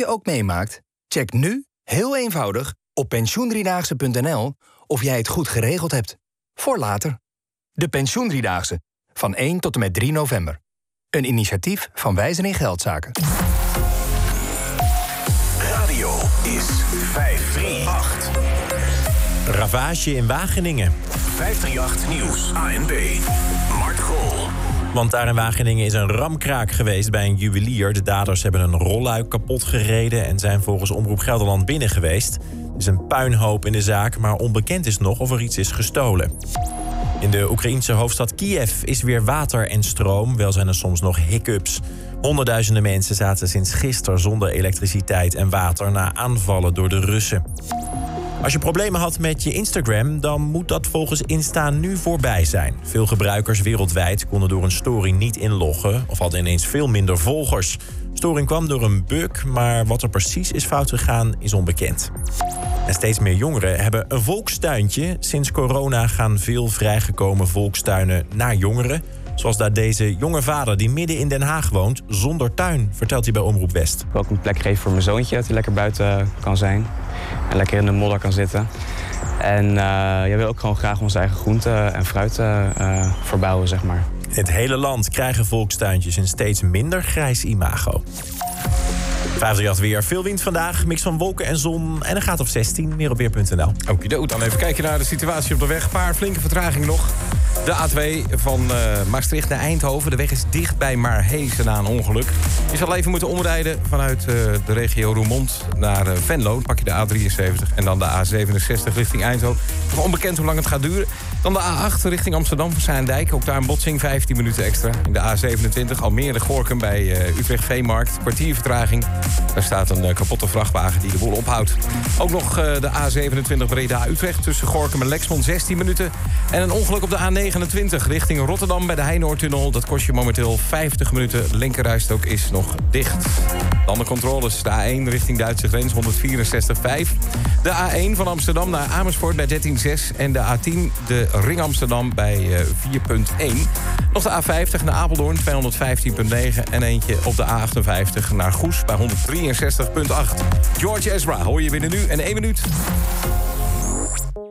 je ook meemaakt? Check nu, heel eenvoudig, op pensioendriedaagse.nl of jij het goed geregeld hebt. Voor later. De Pensioendriedaagse. Van 1 tot en met 3 november. Een initiatief van Wijzen in Geldzaken. Radio is 538. Ravage in Wageningen. 538 Nieuws. ANB. Mart Gool. Want daar in Wageningen is een ramkraak geweest bij een juwelier. De daders hebben een rolluik kapot gereden en zijn volgens Omroep Gelderland binnen geweest. Er is een puinhoop in de zaak, maar onbekend is nog of er iets is gestolen. In de Oekraïense hoofdstad Kiev is weer water en stroom, wel zijn er soms nog hiccups. Honderdduizenden mensen zaten sinds gisteren zonder elektriciteit en water na aanvallen door de Russen. Als je problemen had met je Instagram, dan moet dat volgens Insta nu voorbij zijn. Veel gebruikers wereldwijd konden door een storing niet inloggen of hadden ineens veel minder volgers. Storing kwam door een bug, maar wat er precies is fout gegaan is onbekend. En steeds meer jongeren hebben een volkstuintje. Sinds corona gaan veel vrijgekomen volkstuinen naar jongeren. Zoals daar deze jonge vader die midden in Den Haag woont, zonder tuin, vertelt hij bij Omroep West. Ik wil ook een plek geven voor mijn zoontje, dat hij lekker buiten kan zijn. En lekker in de modder kan zitten. En uh, jij wil ook gewoon graag onze eigen groenten en fruit uh, verbouwen, zeg maar. In het hele land krijgen volkstuintjes een steeds minder grijs imago. 538 weer. Veel wind vandaag, mix van wolken en zon. En een gaat of 16, meer op weer.nl. Okido, dan even kijken naar de situatie op de weg. Een paar flinke vertraging nog. De A2 van uh, Maastricht naar Eindhoven. De weg is dicht bij Maarhezen na een ongeluk. Je zal even moeten omrijden vanuit uh, de regio Roermond naar uh, Venlo. pak je de A73 en dan de A67 richting Eindhoven. Nog onbekend hoe lang het gaat duren. Dan de A8 richting Amsterdam voor Zaandijk. Ook daar een botsing, 15 minuten extra. In de A27 Almere Gorkum bij uh, Utrecht Veemarkt. Kwartier vertraging. Daar staat een uh, kapotte vrachtwagen die de boel ophoudt. Ook nog uh, de A27 Breda Utrecht tussen Gorkum en Lexmond 16 minuten. En een ongeluk op de A29 richting Rotterdam bij de Heinoortunnel. Dat kost je momenteel 50 minuten. Linkerrijstok is nog dicht. Dan de controles. De A1 richting Duitse grens 164,5. De A1 van Amsterdam naar Amersfoort bij 13,6. En de A10 de Ring Amsterdam bij uh, 4,1. Nog de A50 naar Apeldoorn 215,9. En eentje op de A58 naar Goes bij 163,8. George Ezra hoor je binnen nu en 1 minuut.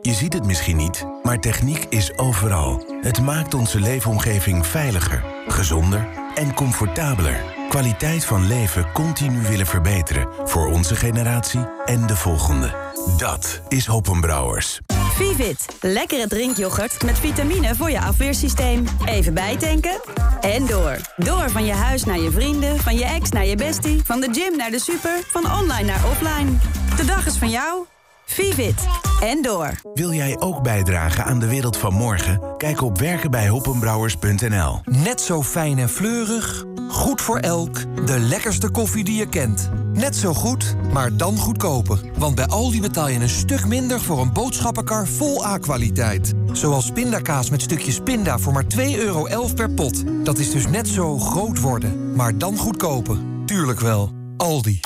Je ziet het misschien niet, maar techniek is overal. Het maakt onze leefomgeving veiliger, gezonder en comfortabeler. Kwaliteit van leven continu willen verbeteren voor onze generatie en de volgende. Dat is Hoppenbrouwers. Vivit, lekkere drinkyoghurt met vitamine voor je afweersysteem. Even bijtanken en door. Door van je huis naar je vrienden, van je ex naar je bestie... van de gym naar de super, van online naar offline. De dag is van jou. Vivit en door. Wil jij ook bijdragen aan de wereld van morgen? Kijk op werkenbijhoppenbrouwers.nl. Net zo fijn en fleurig, goed voor elk, de lekkerste koffie die je kent. Net zo goed, maar dan goedkoper. Want bij Aldi betaal je een stuk minder voor een boodschappenkar vol A-kwaliteit. Zoals pindakaas met stukjes pinda voor maar 2,11 euro per pot. Dat is dus net zo groot worden, maar dan goedkoper. Tuurlijk wel. Aldi.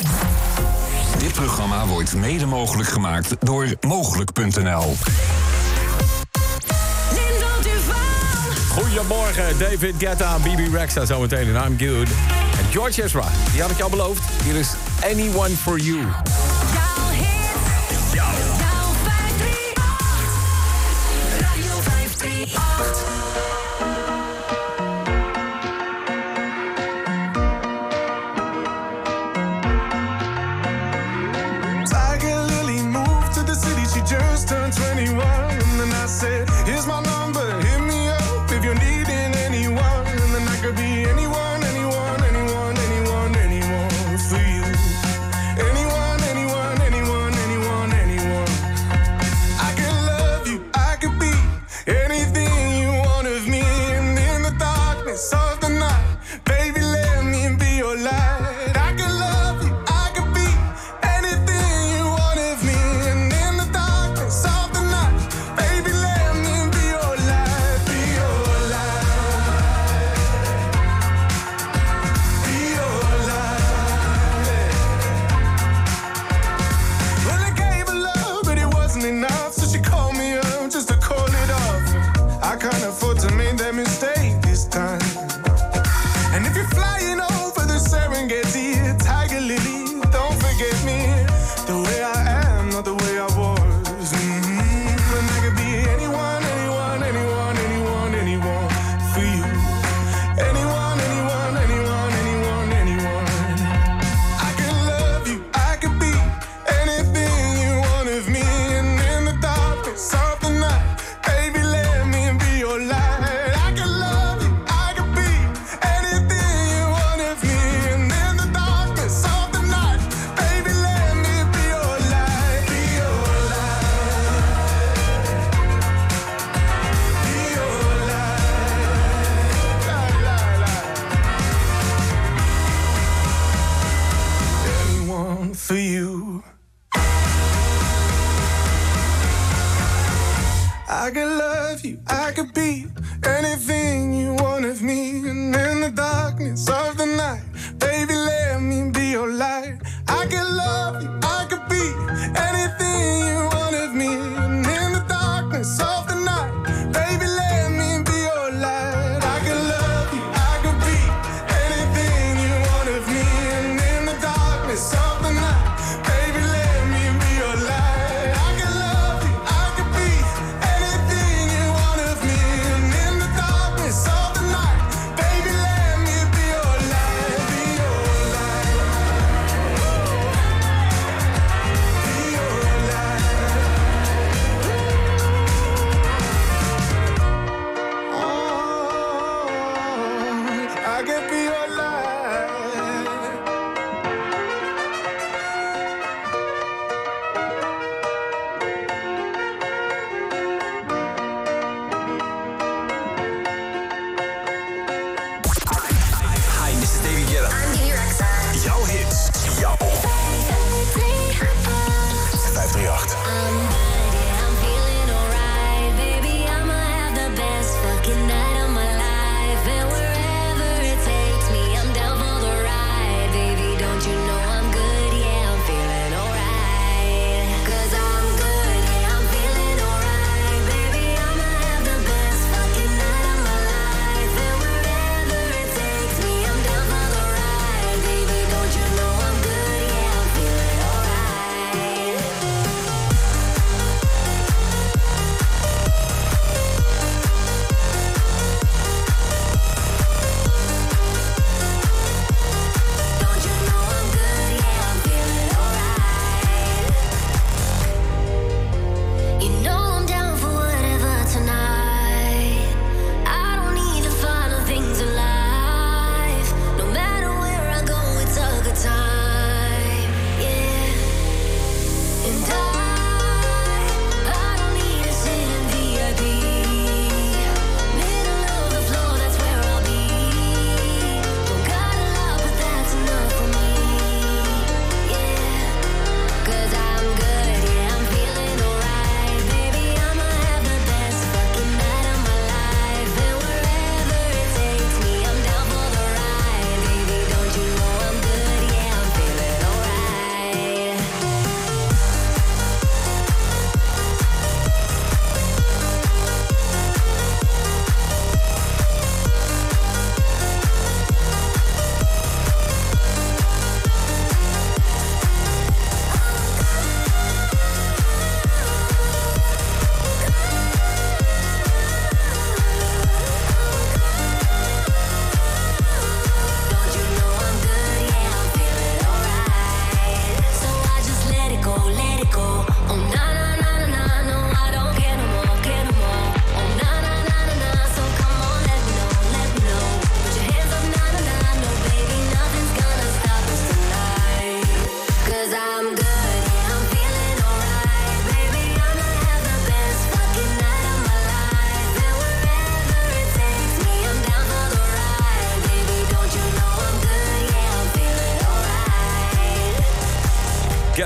Dit programma wordt mede mogelijk gemaakt door Mogelijk.nl. Goedemorgen, David Guetta, BB Rexa zometeen in I'm Good. En George Ezra, die had ik je al beloofd. Hier is Anyone For You.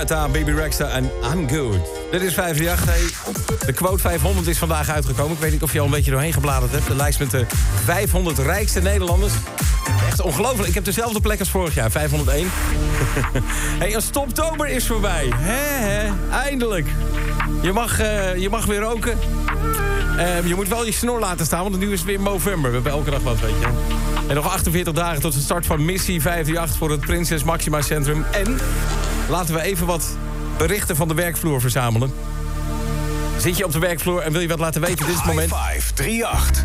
Baby Rex, en I'm Good. Dit is 538. De quote 500 is vandaag uitgekomen. Ik weet niet of je al een beetje doorheen gebladerd hebt. De lijst met de 500 rijkste Nederlanders. Echt ongelooflijk. Ik heb dezelfde plek als vorig jaar, 501. hey, een stoptober is voorbij. He, he, eindelijk. Je mag, eh, je mag weer roken. Ehm, je moet wel je snor laten staan, want nu is het weer november. We hebben elke dag wat, weet je. En nog 48 dagen tot de start van missie 5:08 voor het Prinses Maxima Centrum. En Laten we even wat berichten van de werkvloer verzamelen. Zit je op de werkvloer en wil je wat laten weten? Dit is het moment. 538.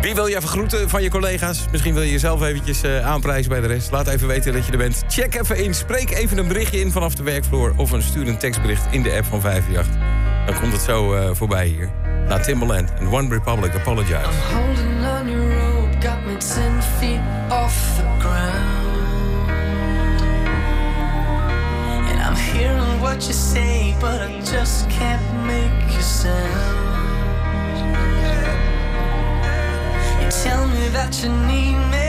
Wie wil je even groeten van je collega's? Misschien wil je jezelf eventjes eh, aanprijzen bij de rest. Laat even weten dat je er bent. Check even in. Spreek even een berichtje in vanaf de werkvloer. Of een stuur een tekstbericht in de app van 538. Dan komt het zo eh, voorbij hier. Na Timberland, en One Republic Apologize. I'm holding on your rope, got me 10 feet off hearing what you say, but I just can't make you sound. You tell me that you need me.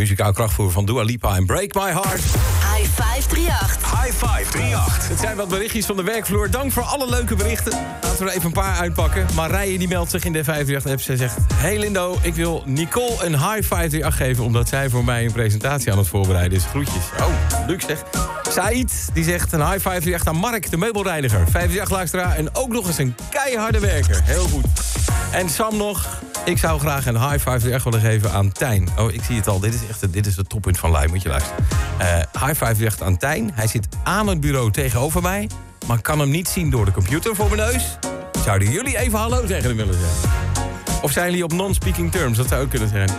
muzikaal krachtvoer van Dua Lipa en Break My Heart. High 538. High 538. Het zijn wat berichtjes van de werkvloer. Dank voor alle leuke berichten. Laten we er even een paar uitpakken. Marije die meldt zich in de 538-app. Zij zegt, hey Lindo, ik wil Nicole een High 538 geven... omdat zij voor mij een presentatie aan het voorbereiden is. Groetjes. Oh, Luc zegt. Said, die zegt een high 538 aan Mark, de meubelreiniger. 538-luisteraar en ook nog eens een keiharde werker. Heel goed. En Sam nog, ik zou graag een high five willen geven aan Tijn. Oh, ik zie het al. Dit is echt dit is het toppunt van lijn. Moet je luisteren. Eh, high five weg aan Tijn. Hij zit aan het bureau tegenover mij. Maar kan hem niet zien door de computer voor mijn neus. Zouden jullie even hallo zeggen hem willen zeggen? Of zijn jullie op non-speaking terms? Dat zou ook kunnen zijn.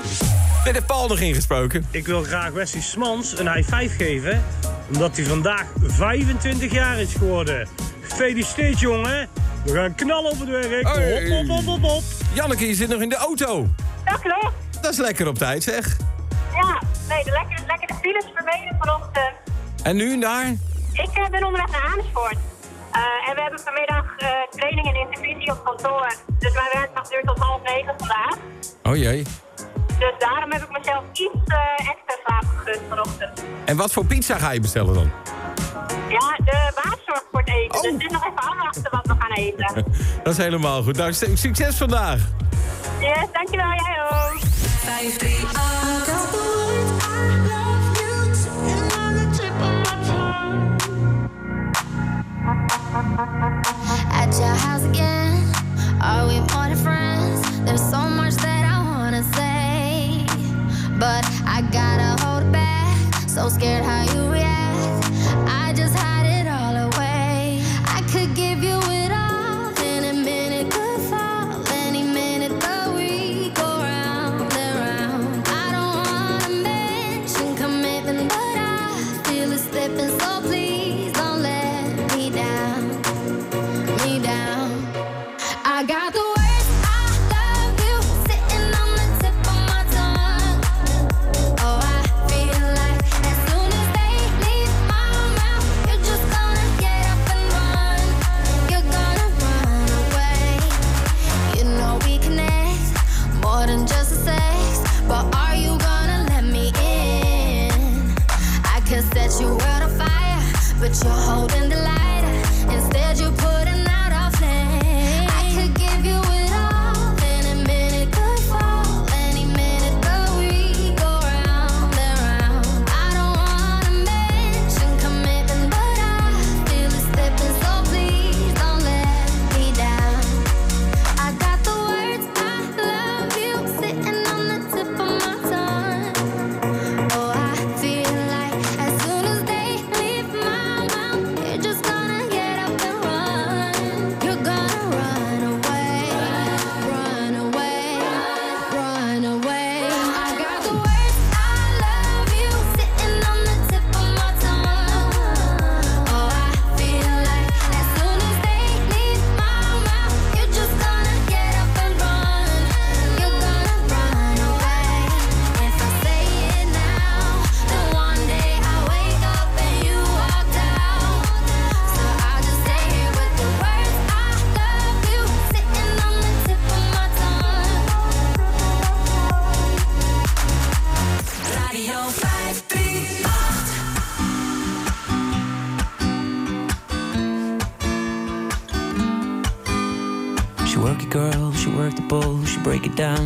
Ben de Paul nog ingesproken. Ik wil graag Wesley Smans een high five geven. Omdat hij vandaag 25 jaar is geworden. Gefeliciteerd, jongen. We gaan knallen op het werk. Hey. Hop, hop, hop, hop, hop. Janneke, je zit nog in de auto. Dat klopt. Dat is lekker op tijd, zeg. Ja, nee, de lekker, lekker de files vermeden vanochtend. En nu naar? Ik eh, ben onderweg naar Amersfoort. Eh, en we hebben vanmiddag eh, training en intervisie op kantoor. Dus mijn werkdag duurt tot half negen vandaag. Oh jee. Dus daarom heb ik mezelf iets eh, extra slaap gegund vanochtend. En wat voor pizza ga je bestellen dan? Ja, de baas zorgt voor het eten. Dus het is nog even afwachten wat we gaan eten. Dat is helemaal goed. Nou, su- succes vandaag. Yes, dankjewel, jij ook. 538. At your house again. Are we more than friends? There's so much that but I gotta hold back. So scared how you react. I just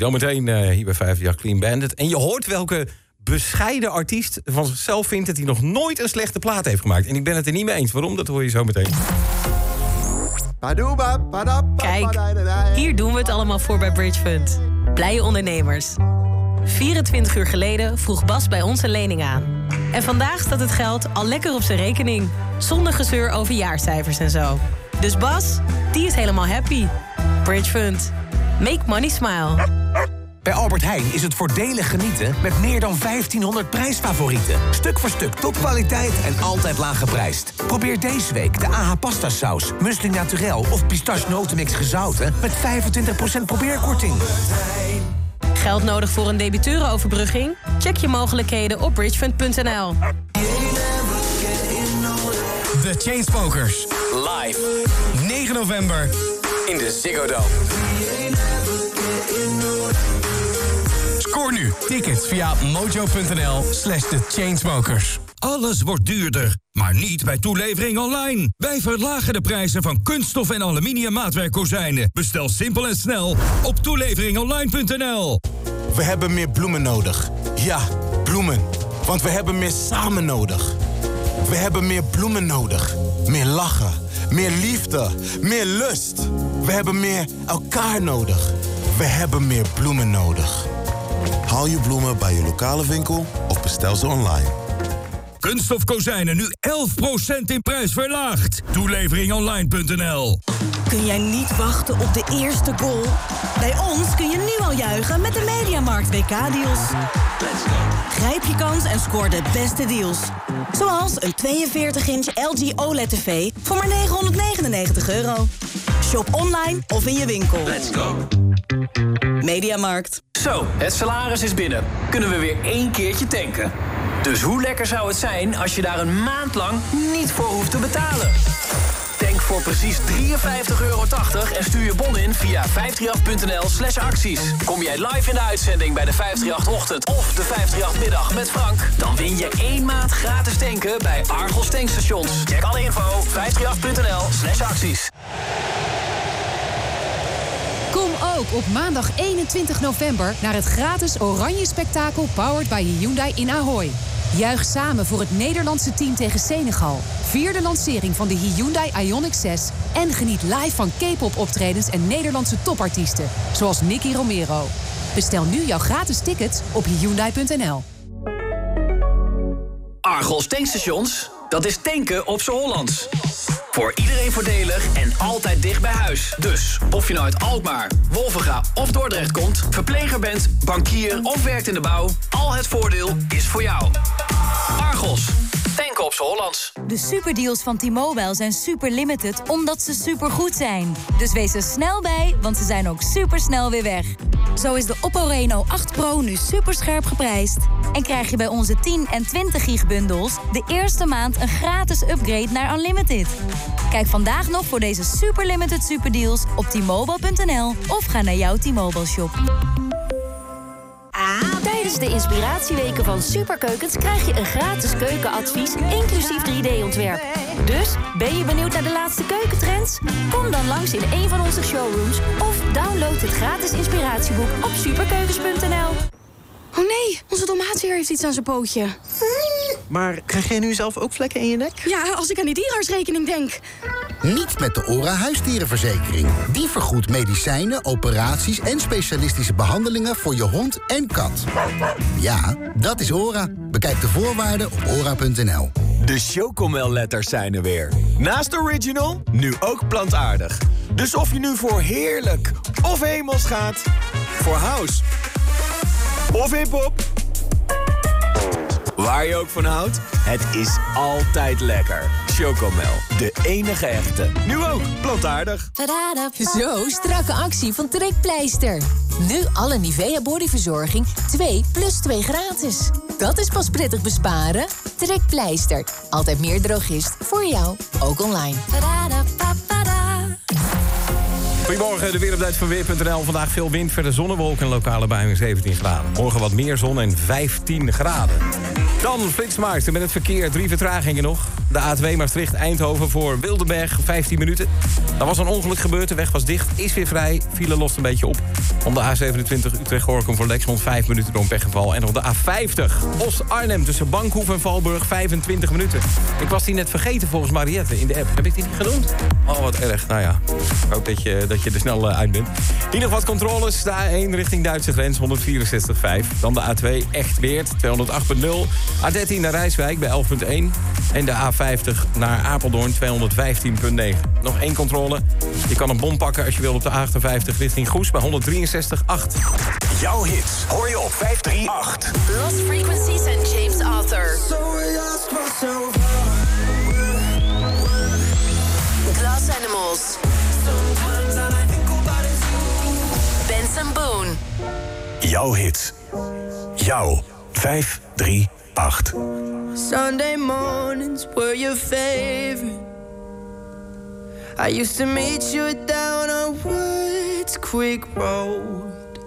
Zometeen eh, hier bij 50 Clean Bandit. En je hoort welke bescheiden artiest van zichzelf vindt... dat hij nog nooit een slechte plaat heeft gemaakt. En ik ben het er niet mee eens. Waarom? Dat hoor je zo meteen. Kijk, hier doen we het allemaal voor bij Bridge Fund. Blije ondernemers. 24 uur geleden vroeg Bas bij ons een lening aan. En vandaag staat het geld al lekker op zijn rekening. Zonder gezeur over jaarcijfers en zo. Dus Bas, die is helemaal happy. Bridge Fund. Make money smile. Bij Albert Heijn is het voordelig genieten met meer dan 1500 prijsfavorieten. Stuk voor stuk topkwaliteit en altijd laag geprijsd. Probeer deze week de AH pasta saus, muesli naturel of pistache notenmix gezouten met 25% probeerkorting. Geld nodig voor een debiteurenoverbrugging? Check je mogelijkheden op bridgefund.nl. The Chainsmokers. Live. 9 november. In de Ziggo Dome. Scoor nu tickets via mojo.nl slash The Chainsmokers. Alles wordt duurder, maar niet bij toelevering online. Wij verlagen de prijzen van kunststof en aluminium maatwerkkozijnen. Bestel simpel en snel op toeleveringonline.nl. We hebben meer bloemen nodig. Ja, bloemen. Want we hebben meer samen nodig. We hebben meer bloemen nodig. Meer lachen. Meer liefde. Meer lust. We hebben meer elkaar nodig. We hebben meer bloemen nodig. Haal je bloemen bij je lokale winkel of bestel ze online. Kunststof kozijnen nu 11% in prijs verlaagd. Toeleveringonline.nl Kun jij niet wachten op de eerste goal? Bij ons kun je nu al juichen met de Mediamarkt WK-deals. Grijp je kans en scoor de beste deals. Zoals een 42-inch LG OLED-tv voor maar 999 euro. Shop online of in je winkel. Let's go. Mediamarkt. Zo, het salaris is binnen. Kunnen we weer één keertje tanken. Dus hoe lekker zou het zijn als je daar een maand lang niet voor hoeft te betalen? Tank voor precies 53,80 euro en stuur je bon in via 538.nl slash acties. Kom jij live in de uitzending bij de 538-ochtend of de 538-middag met Frank... dan win je één maand gratis tanken bij Argos tankstations. Check alle info 538.nl slash acties. Kom ook op maandag 21 november naar het gratis Oranje Spektakel Powered by Hyundai in Ahoy. Juich samen voor het Nederlandse team tegen Senegal. Vier de lancering van de Hyundai Ioniq 6 en geniet live van K-pop optredens en Nederlandse topartiesten, zoals Nicky Romero. Bestel nu jouw gratis tickets op hyundai.nl. Argos tankstations, dat is tanken op z'n Hollands. Voor iedereen voordelig en altijd dicht bij huis. Dus of je nou uit Alkmaar, Wolvenga of Dordrecht komt... verpleger bent, bankier of werkt in de bouw... al het voordeel is voor jou. Argos, tanken op z'n Hollands. De superdeals van T-Mobile zijn super limited omdat ze super goed zijn. Dus wees er snel bij, want ze zijn ook super snel weer weg. Zo is de Oppo Reno 8 Pro nu super scherp geprijsd. En krijg je bij onze 10 en 20 gig bundels de eerste maand een gratis upgrade naar Unlimited. Kijk vandaag nog voor deze super limited superdeals op t-mobile.nl of ga naar jouw T-Mobile shop. Tijdens de inspiratieweken van Superkeukens krijg je een gratis keukenadvies, inclusief 3D-ontwerp. Dus, ben je benieuwd naar de laatste keukentrends? Kom dan langs in een van onze showrooms of download het gratis inspiratieboek op superkeukens.nl. Oh nee, onze tomaatweer heeft iets aan zijn pootje. Maar krijg jij nu zelf ook vlekken in je nek? Ja, als ik aan die dierenartsrekening denk. Niet met de ORA huisdierenverzekering. Die vergoedt medicijnen, operaties en specialistische behandelingen voor je hond en kat. Ja, dat is ORA. Bekijk de voorwaarden op ora.nl. De Chocomel-letters zijn er weer. Naast original, nu ook plantaardig. Dus of je nu voor heerlijk of hemels gaat... voor house of hiphop... Waar je ook van houdt, het is altijd lekker. Chocomel, de enige echte. Nu ook plantaardig. Zo, strakke actie van Trekpleister. Nu alle Nivea bodyverzorging 2 plus 2 gratis. Dat is pas prettig besparen. Trekpleister. Altijd meer drogist voor jou, ook online. Goedemorgen, de weerupdate van Weer.nl. Vandaag veel wind, verder zonnewolken en lokale buien 17 graden. Morgen wat meer zon en 15 graden. Dan Flitsmeister met het verkeer, drie vertragingen nog. De A2 Maastricht-Eindhoven voor Wildenberg, 15 minuten. Daar was een ongeluk gebeurd, de weg was dicht, is weer vrij. File lost een beetje op. Om de A27 Utrecht-Gorkum voor Lexmond 5 minuten door een pechgeval. En op de A50 Os-Arnhem tussen Bankhoef en Valburg 25 minuten. Ik was die net vergeten volgens Mariette in de app. Heb ik die niet genoemd? Oh, wat erg. Nou ja, hoop dat je, dat je er snel eh, uit bent. Hier nog wat controles. De A1 richting Duitse grens 164,5. Dan de A2 Echtweert 208,0. A13 naar Rijswijk bij 11,1. En de A50 naar Apeldoorn 215,9. Nog één controle. Je kan een bom pakken als je wil op de A58 richting Goes bij 163,8. Jouw hits hoor je op 538. Lost Frequencies en James Arthur. Glass Animals. Benson Boone. Jouw hits. Jouw 538. Sunday mornings were your favorite. I used to meet you down on Woods Creek Road.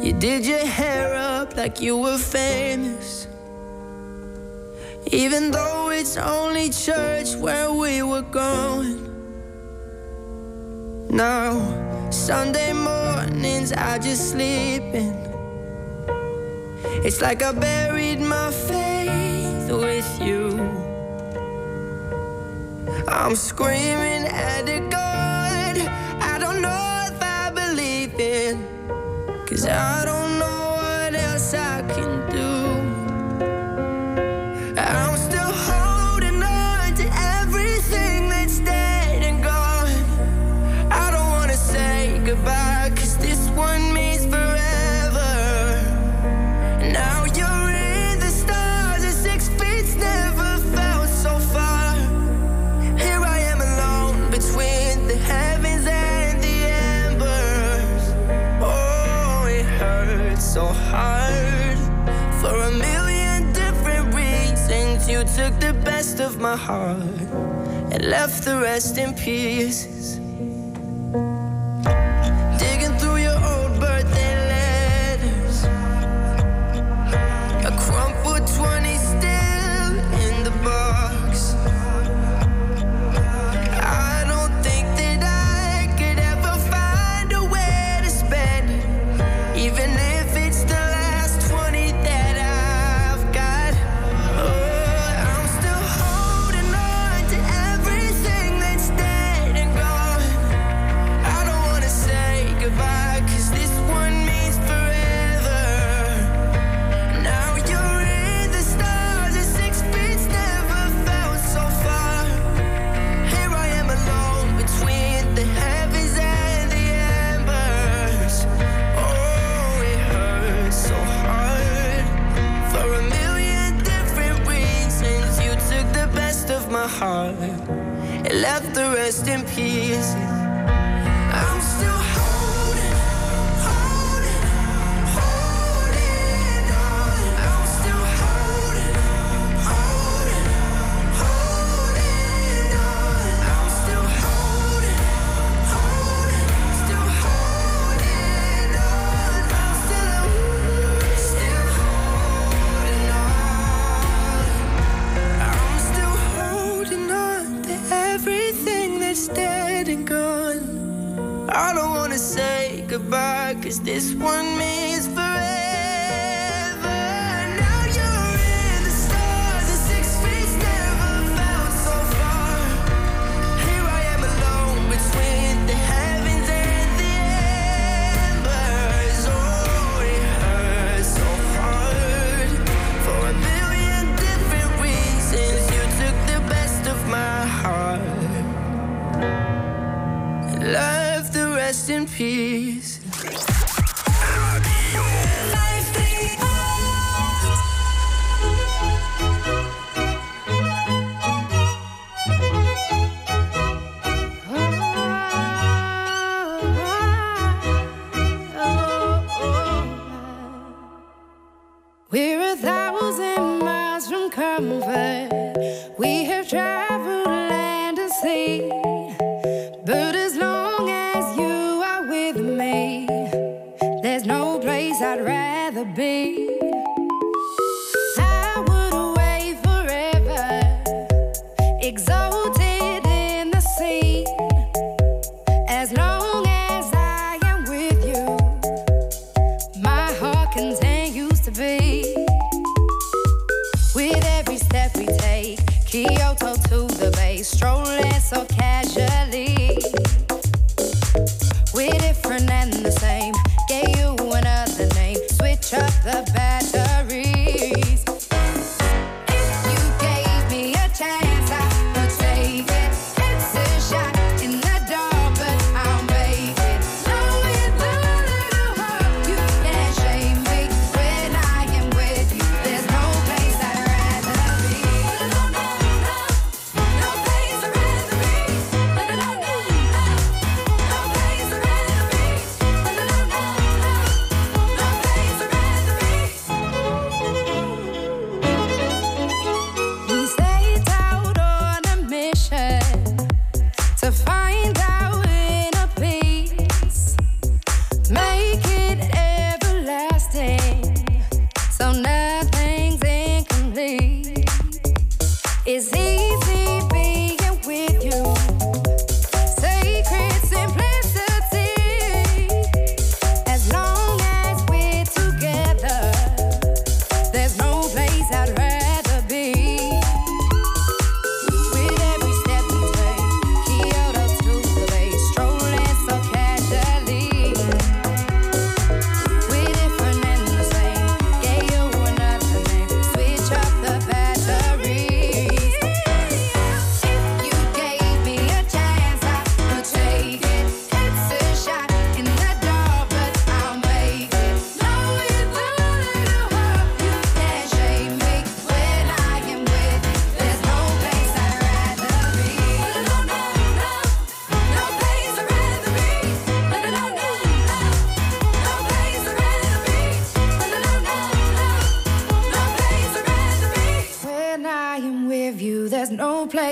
You did your hair up like you were famous. Even though it's only church where we were going. Now, Sunday mornings I just sleep in. It's like I buried my faith with you. I'm screaming at the God I don't know if I believe in. Cause I don't left the rest in pieces.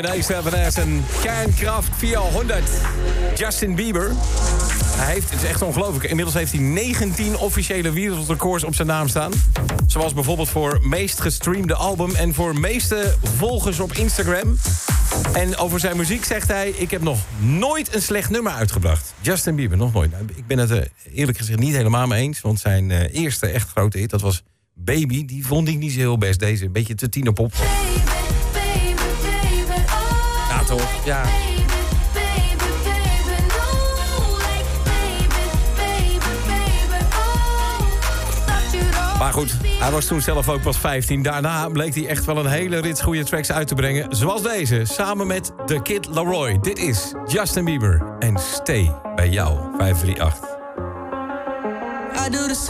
Topic in A7S en Kernkraft 400. Justin Bieber. Hij heeft, het is echt ongelooflijk. Inmiddels heeft hij 19 officiële wereldrecords op zijn naam staan. Zoals bijvoorbeeld voor meest gestreamde album en voor meeste volgers op Instagram. En over zijn muziek zegt hij: Ik heb nog nooit een slecht nummer uitgebracht. Justin Bieber, nog nooit. Nou, Ik ben het er eerlijk gezegd niet helemaal mee eens. Want zijn eh, eerste echt grote hit, dat was Baby. Die vond ik niet zo heel best. Deze een beetje te tienerpop. Ja, toch? Ja. Maar goed, hij was toen zelf ook pas 15. Daarna bleek hij echt wel een hele rits goede tracks uit te brengen. Zoals deze, samen met The Kid Laroi. Dit is Justin Bieber en Stay bij jou, 538. I do the same thing I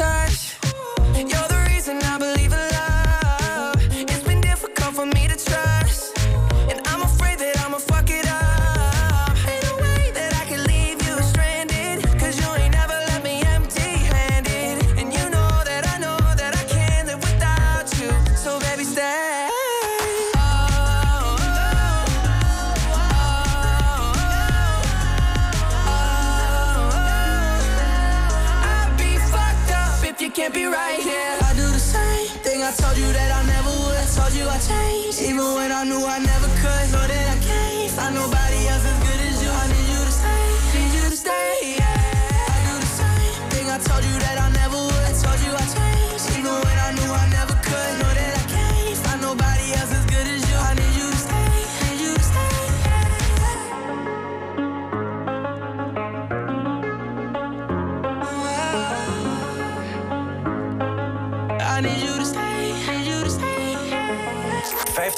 touch. Right here. I do the same thing I told you that I never would. I told you I changed, even when I knew I never could. Know that I can't find nobody else as good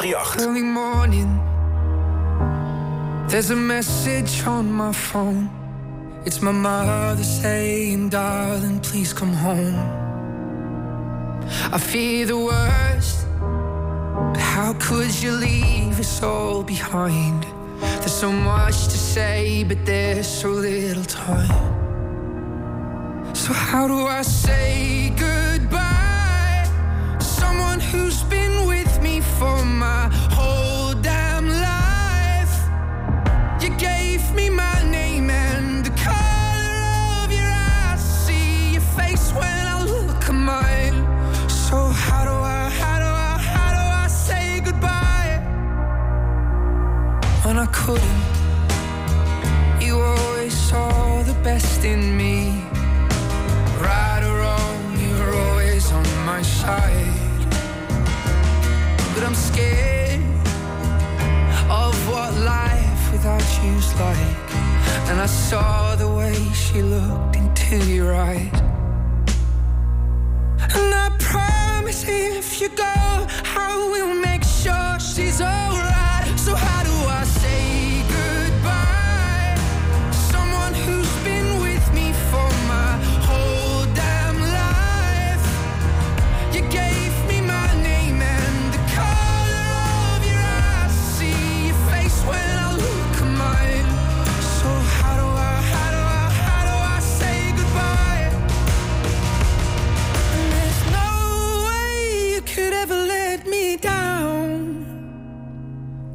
538. Early morning, there's a message on my phone. It's my mother saying, Darling, please come home. I fear the worst, but how could you leave us all behind? There's so much to say, but there's so little time. So, how do I say goodbye? Someone who's been for my whole damn life. You gave me my name and the color of your eyes. See your face when I look at mine. So how do I, how do I, how do I say goodbye when I couldn't? You always saw the best in me. Right or wrong, you're always on my side. Like. And I saw the way she looked into your eyes. And I promise if you go, I will make sure she's alright. So how do I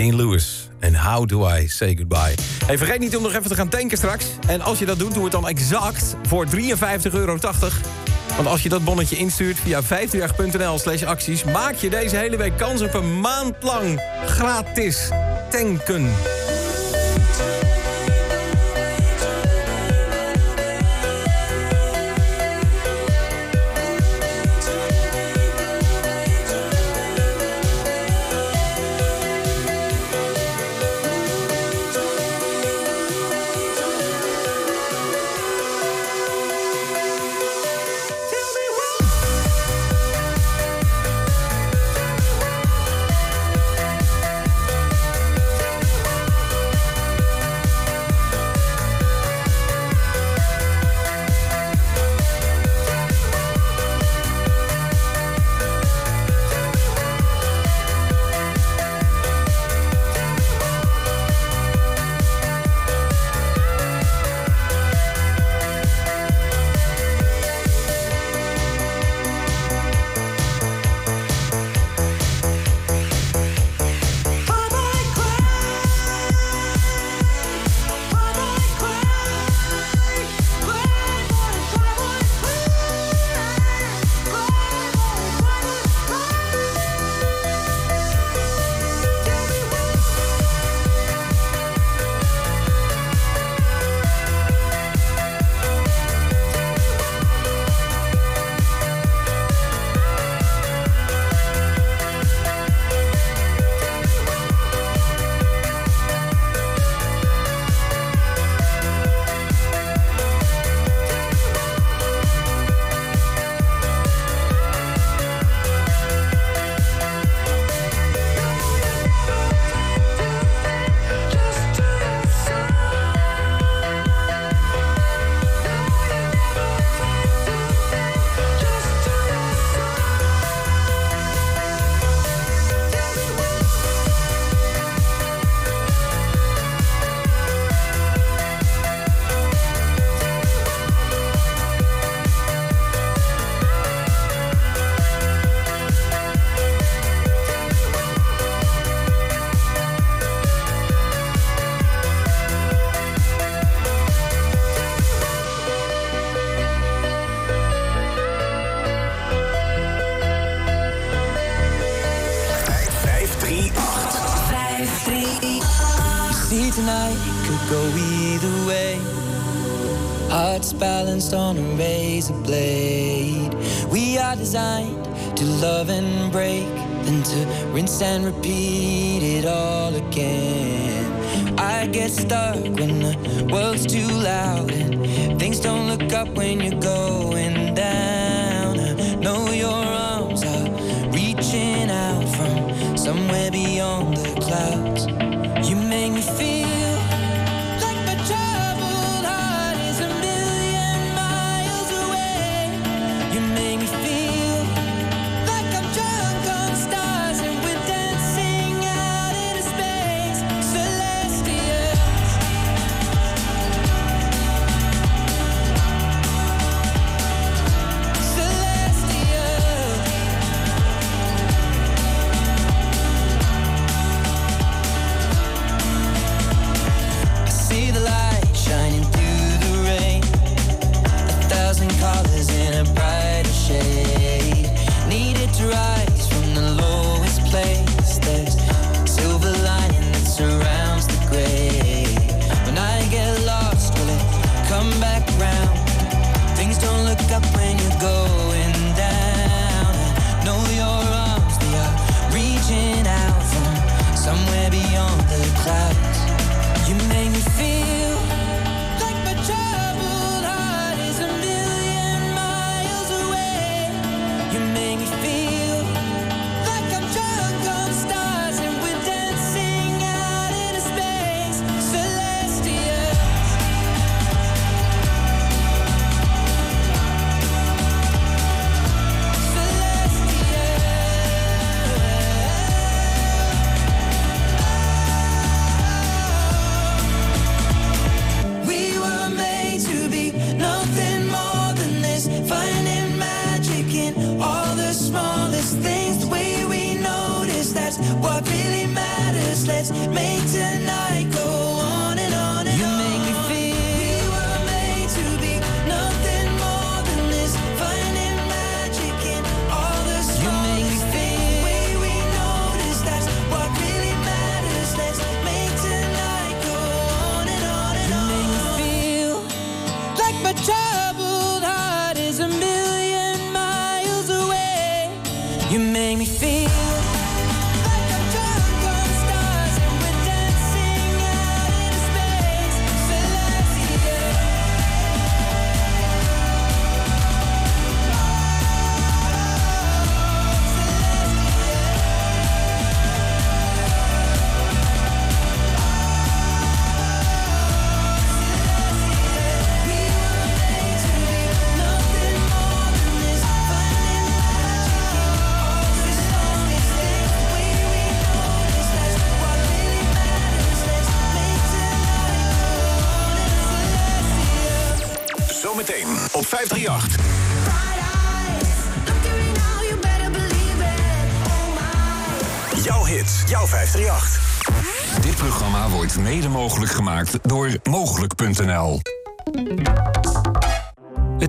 Dean Lewis. En How Do I Say Goodbye. Hey, vergeet niet om nog even te gaan tanken straks. En als je dat doet, doe het dan exact voor 53,80 euro. Want als je dat bonnetje instuurt via 538.nl slash acties... maak je deze hele week kans op een maand lang gratis tanken. See tonight could go either way. Hearts balanced on a razor blade. We are designed to love and break, then to rinse and repeat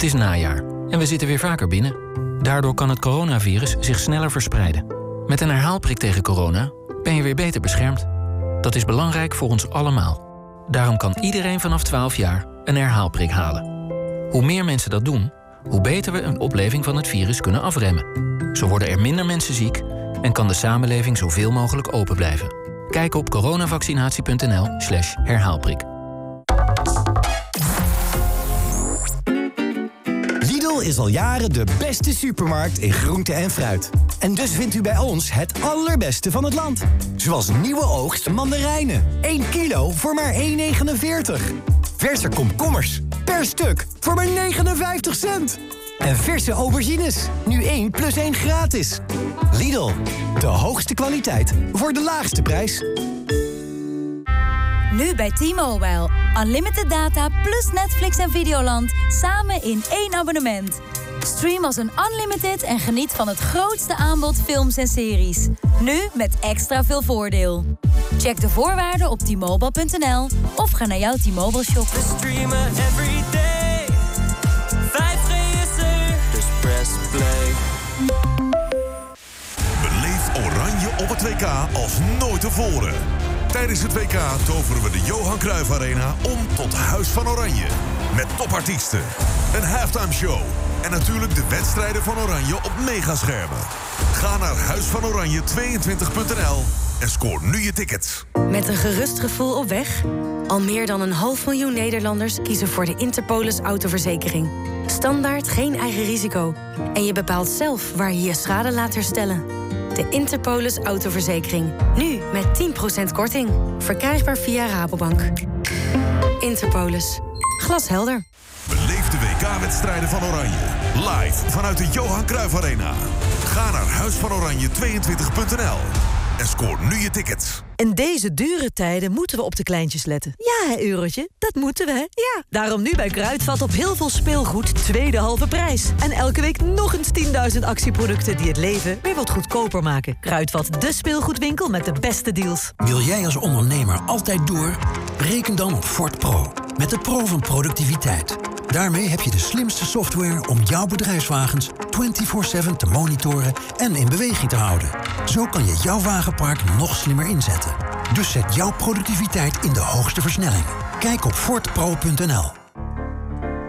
Het is najaar en we zitten weer vaker binnen. Daardoor kan het coronavirus zich sneller verspreiden. Met een herhaalprik tegen corona ben je weer beter beschermd. Dat is belangrijk voor ons allemaal. Daarom kan iedereen vanaf 12 jaar een herhaalprik halen. Hoe meer mensen dat doen, hoe beter we een opleving van het virus kunnen afremmen. Zo worden er minder mensen ziek en kan de samenleving zoveel mogelijk open blijven. Kijk op coronavaccinatie.nl/slash herhaalprik. Is al jaren de beste supermarkt in groente en fruit. En dus vindt u bij ons het allerbeste van het land. Zoals nieuwe oogst mandarijnen. 1 kilo voor maar 1,49. Verse komkommers. Per stuk voor maar 59 cent. En verse aubergines. Nu 1 plus 1 gratis. Lidl, de hoogste kwaliteit voor de laagste prijs. Nu bij T-Mobile. Unlimited data plus Netflix en Videoland samen in één abonnement. Stream als een unlimited en geniet van het grootste aanbod films en series. Nu met extra veel voordeel. Check de voorwaarden op t-mobile.nl of ga naar jouw T-Mobile shop. Streamen every day. 5G is er, dus press play. Beleef oranje op het WK als nooit tevoren. Tijdens het WK toveren we de Johan Cruijff Arena om tot Huis van Oranje. Met topartiesten, een halftime show en natuurlijk de wedstrijden van Oranje op megaschermen. Ga naar huisvanoranje22.nl en scoor nu je tickets. Met een gerust gevoel op weg? Al meer dan een half miljoen Nederlanders kiezen voor de Interpolis autoverzekering. Standaard geen eigen risico. En je bepaalt zelf waar je je schade laat herstellen. De Interpolis autoverzekering. Nu met 10% korting. Verkrijgbaar via Rabobank. Interpolis. Glashelder. Beleef de WK-wedstrijden van Oranje. Live vanuit de Johan Cruijff Arena. Ga naar huisvanoranje22.nl en scoor nu je tickets. In deze dure tijden moeten we op de kleintjes letten. Ja, hè, eurotje? Dat moeten we, hè? Ja. Daarom nu bij Kruidvat op heel veel speelgoed tweede halve prijs. En elke week nog eens 10.000 actieproducten die het leven weer wat goedkoper maken. Kruidvat, de speelgoedwinkel met de beste deals. Wil jij als ondernemer altijd door? Reken dan op Ford Pro. Met de Pro van productiviteit. Daarmee heb je de slimste software om jouw bedrijfswagens 24/7 te monitoren en in beweging te houden. Zo kan je jouw wagenpark nog slimmer inzetten. Dus zet jouw productiviteit in de hoogste versnelling. Kijk op fortpro.nl.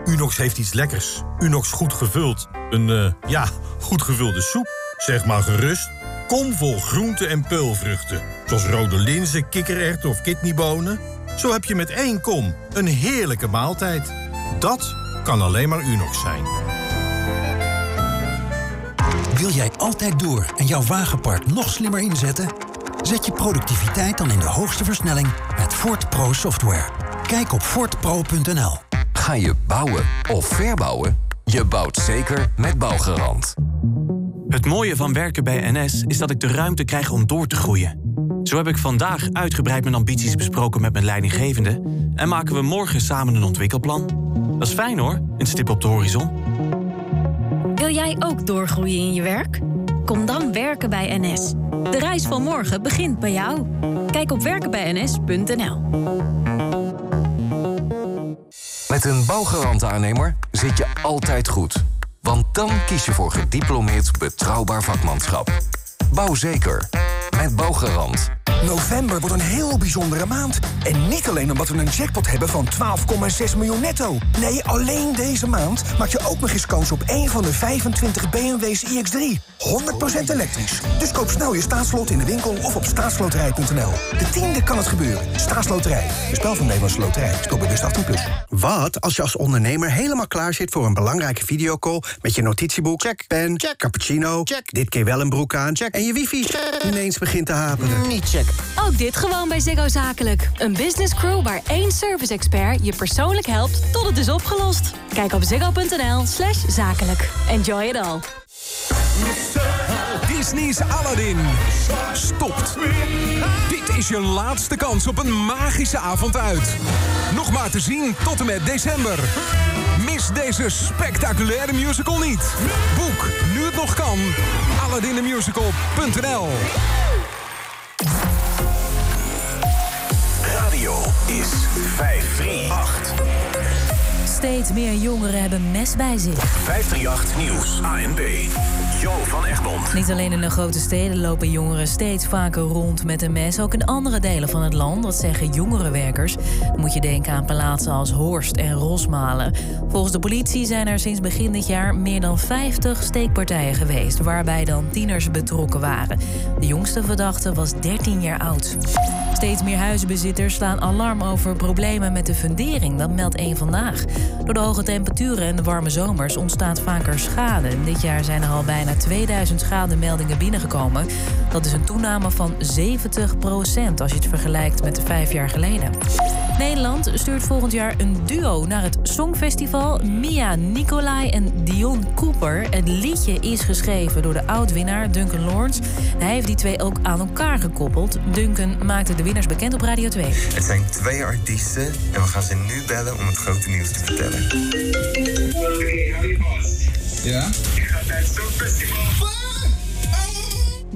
Unox heeft iets lekkers. Unox goed gevuld. Een, eh, ja, goed gevulde soep. Zeg maar gerust. Kom vol groenten en peulvruchten. Zoals rode linzen, kikkererwten of kidneybonen. Zo heb je met één kom een heerlijke maaltijd. Dat kan alleen maar Unox zijn. Wil jij altijd door en jouw wagenpark nog slimmer inzetten? Zet je productiviteit dan in de hoogste versnelling met Ford Pro software. Kijk op fortpro.nl. Ga je bouwen of verbouwen? Je bouwt zeker met Bouwgarant. Het mooie van werken bij NS is dat ik de ruimte krijg om door te groeien. Zo heb ik vandaag uitgebreid mijn ambities besproken met mijn leidinggevende... en maken we morgen samen een ontwikkelplan. Dat is fijn hoor, een stip op de horizon. Wil jij ook doorgroeien in je werk? Kom dan werken bij NS. De reis van morgen begint bij jou. Kijk op werkenbijns.nl. Met een Bouwgarant-aannemer zit je altijd goed. Want dan kies je voor gediplomeerd betrouwbaar vakmanschap. Bouw zeker. Met Bouwgarant. November wordt een heel bijzondere maand. En niet alleen omdat we een jackpot hebben van 12,6 miljoen netto. Nee, alleen deze maand maak je ook nog eens kans op één van de 25 BMW's iX3. 100% elektrisch. Dus koop snel je staatslot in de winkel of op staatsloterij.nl. De tiende kan het gebeuren. Staatsloterij. De spel van Nederlandse Loterij. Speel bewust 18+. Plus. Wat als je als ondernemer helemaal klaar zit voor een belangrijke videocall met je notitieboek, check, pen, check, cappuccino, check, dit keer wel een broek aan, check, en je wifi ineens begint te haperen? Niet Ook dit gewoon bij Ziggo Zakelijk. Een business crew waar één service expert je persoonlijk helpt tot het is opgelost. Kijk op ziggo.nl slash zakelijk. Enjoy it all. Disney's Aladdin stopt. Dit is je laatste kans op een magische avond uit. Nog maar te zien tot en met december. Mis deze spectaculaire musical niet. Boek, nu het nog kan, aladdinthemusical.nl Radio is 538. Steeds meer jongeren hebben mes bij zich. 538 Nieuws, ANB. Jo van Egmond. Niet alleen in de grote steden lopen jongeren steeds vaker rond met een mes. Ook in andere delen van het land, dat zeggen jongerenwerkers. Dan moet je denken aan plaatsen als Horst en Rosmalen. Volgens de politie zijn er sinds begin dit jaar meer dan 50 steekpartijen geweest... waarbij dan tieners betrokken waren. De jongste verdachte was 13 jaar oud. Steeds meer huizenbezitters slaan alarm over problemen met de fundering. Dat meldt één vandaag. Door de hoge temperaturen en de warme zomers ontstaat vaker schade. Dit jaar zijn er al bijna 2000 schademeldingen binnengekomen. Dat is een toename van 70 procent als je het vergelijkt met vijf jaar geleden. Nederland stuurt volgend jaar een duo naar het Songfestival. Mia Nicolai en Dion Cooper. Het liedje is geschreven door de oud-winnaar Duncan Lawrence. Hij heeft die twee ook aan elkaar gekoppeld. Duncan maakte de winnaars bekend op Radio 2. Het zijn twee artiesten en we gaan ze nu bellen om het grote nieuws te vertellen. Ja?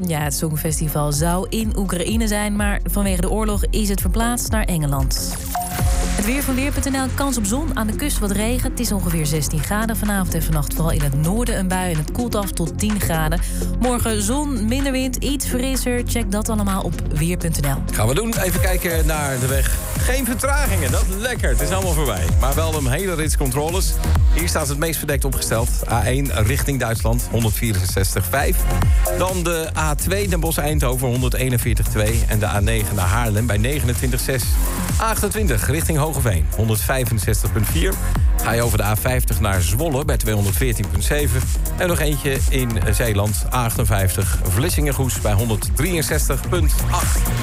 Ja, het Songfestival zou in Oekraïne zijn, maar vanwege de oorlog is het verplaatst naar Engeland. Weer van Weer.nl, kans op zon, aan de kust wat regen. Het is ongeveer 16 graden vanavond en vannacht. Vooral in het noorden een bui en het koelt af tot 10 graden. Morgen zon, minder wind, iets frisser. Check dat allemaal op Weer.nl. Gaan we doen. Even kijken naar de weg. Geen vertragingen, dat lekker. Het is allemaal voorbij. Maar wel een hele rits controles. Hier staat het meest verdekt opgesteld. A1 richting Duitsland, 164,5. Dan de A2 Den Bosch-Eindhoven, 141,2. En de A9 naar Haarlem bij 29,6. A28 richting Hogeveen, 165,4. Ga je over de A50 naar Zwolle bij 214,7. En nog eentje in Zeeland, A58 Vlissingen-Goes bij 163,8.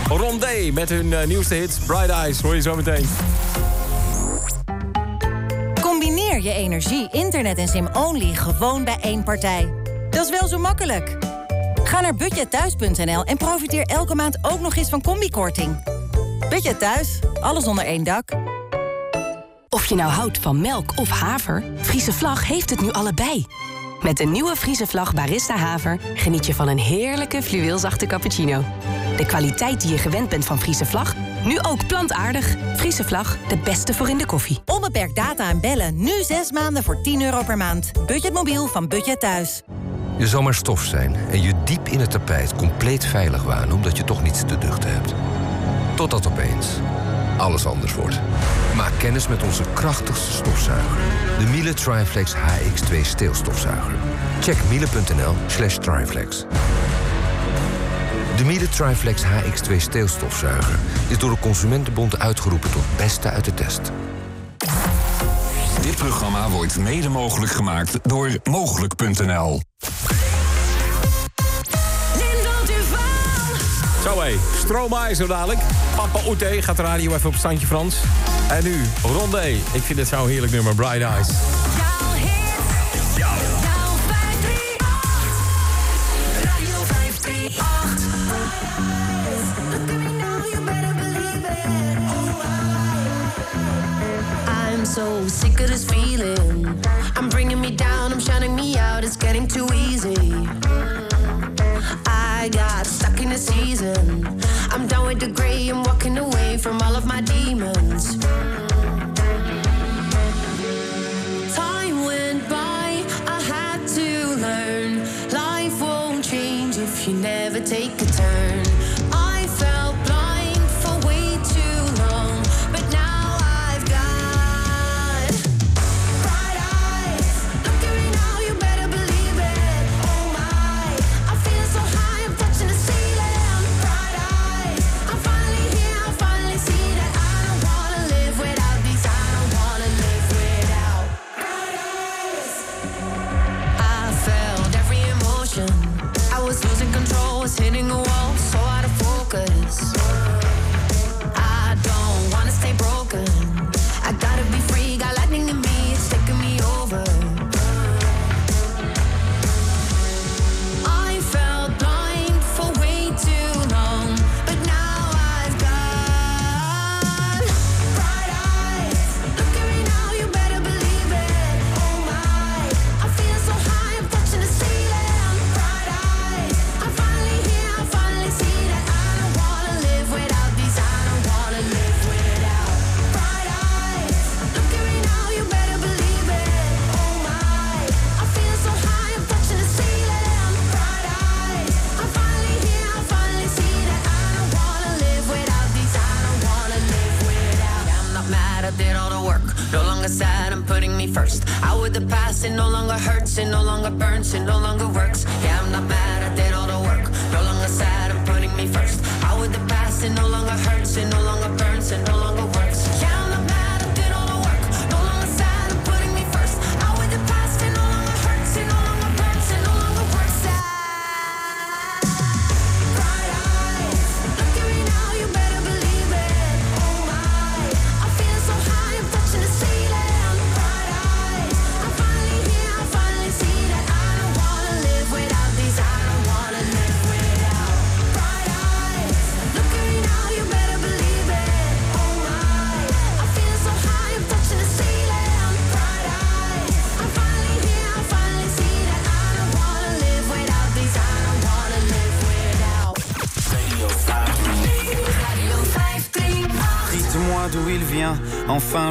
Rondé met hun eh, nieuwste hit Bright Eyes, hoor je zo meteen. Combineer je energie, internet en sim-only gewoon bij één partij. Dat is wel zo makkelijk. Ga naar budgetthuis.nl en profiteer elke maand ook nog eens van combikorting. Budget Thuis, alles onder één dak. Of je nou houdt van melk of haver, Friese Vlag heeft het nu allebei. Met de nieuwe Friese Vlag Barista Haver geniet je van een heerlijke fluweelzachte cappuccino. De kwaliteit die je gewend bent van Friese Vlag, nu ook plantaardig. Friese Vlag, de beste voor in de koffie. Onbeperkt data en bellen, nu zes maanden voor 10 euro per maand. Budgetmobiel van Budget Thuis. Je zal maar stof zijn en je diep in het tapijt compleet veilig wanen omdat je toch niets te duchten hebt. Totdat opeens alles anders wordt. Maak kennis met onze krachtigste stofzuiger. De Miele Triflex HX2 steelstofzuiger. Check miele.nl slash triflex. De Miele Triflex HX2 steelstofzuiger is door de Consumentenbond uitgeroepen tot beste uit de test. Dit programma wordt mede mogelijk gemaakt door Mogelijk.nl. Zo hé, Stromae zo dadelijk. Papa Oete gaat de radio even op standje Frans. En nu, Rondé. Ik vind het zo'n heerlijk nummer, Bright Eyes. So sick of this feeling. I'm bringing me down, I'm shutting me out, it's getting too easy. I got a season. I'm done with the gray, I'm walking away from all of my demons.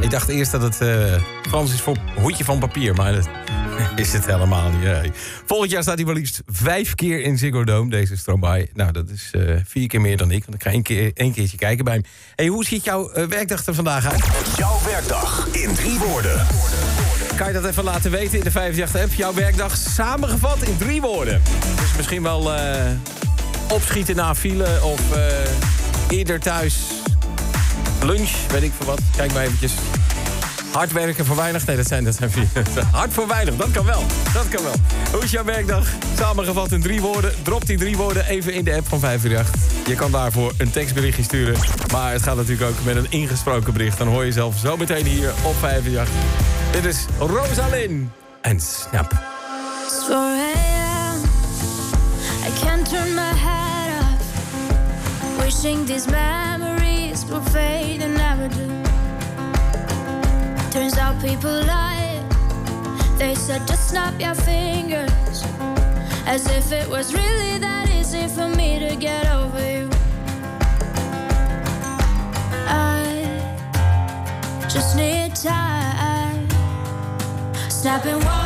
Ik dacht eerst dat het eh, Frans is voor hoedje van papier, maar dat is het helemaal niet. Nee. Volgend jaar staat hij maar liefst vijf keer in Ziggo Dome, deze Stromae. Nou, dat is eh, vier keer meer dan ik, want ik ga één, keer, één keertje kijken bij hem. Hey, hoe ziet jouw eh, werkdag er vandaag uit? Jouw werkdag in drie woorden. Kan je dat even laten weten in de 538-app? Jouw werkdag samengevat in drie woorden. Dus misschien wel opschieten na file of eerder thuis lunch, weet ik veel wat. Kijk maar eventjes. Hard werken voor weinig? Nee, dat zijn, dat zijn vier. Hard voor weinig, dat kan wel. Dat kan wel. Hoe is jouw werkdag? Samengevat in drie woorden. Drop die drie woorden even in de app van 538. Je kan daarvoor een tekstberichtje sturen. Maar het gaat natuurlijk ook met een ingesproken bericht. Dan hoor je zelf zo meteen hier op 538. Dit is Rosalind en Snap. It's 4 a.m. I can't turn my head. Wishing these memories will fade Turns out people lie. They said just snap your fingers. As if it was really that easy for me to get over you. I just need time. Snapping one,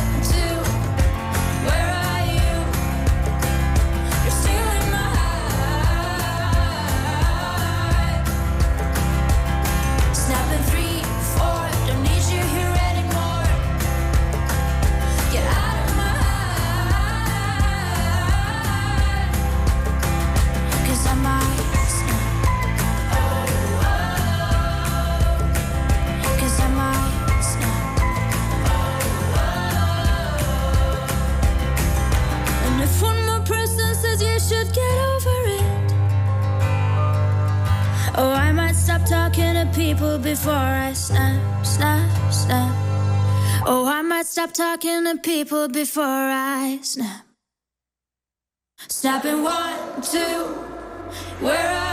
talking to people before I snap. Snapping one, two. Where are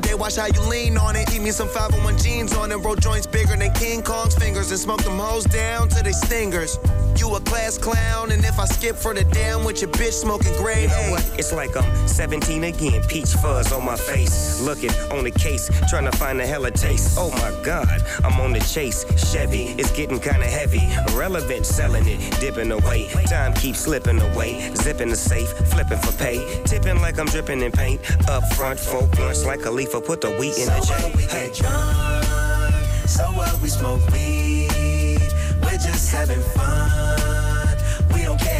day, watch how you lean on it. Eat me some 501 jeans on it, roll joints bigger than King Kong's fingers, and smoke them hoes down to they stingers. Class clown, and if I skip for the damn with your bitch smoking grade You know what? It's like I'm 17 again. Peach fuzz on my face. Looking on the case, trying to find a hella taste. Oh my god, I'm on the chase. Chevy, it's getting kinda heavy. Irrelevant, selling it, dipping away. Time keeps slipping away. Zipping the safe, flipping for pay. Tipping like I'm dripping in paint. Up front, four blunts like a leaf. Put the wheat in the So J. what we Hey. get drunk, so what we smoke weed. We're just having fun.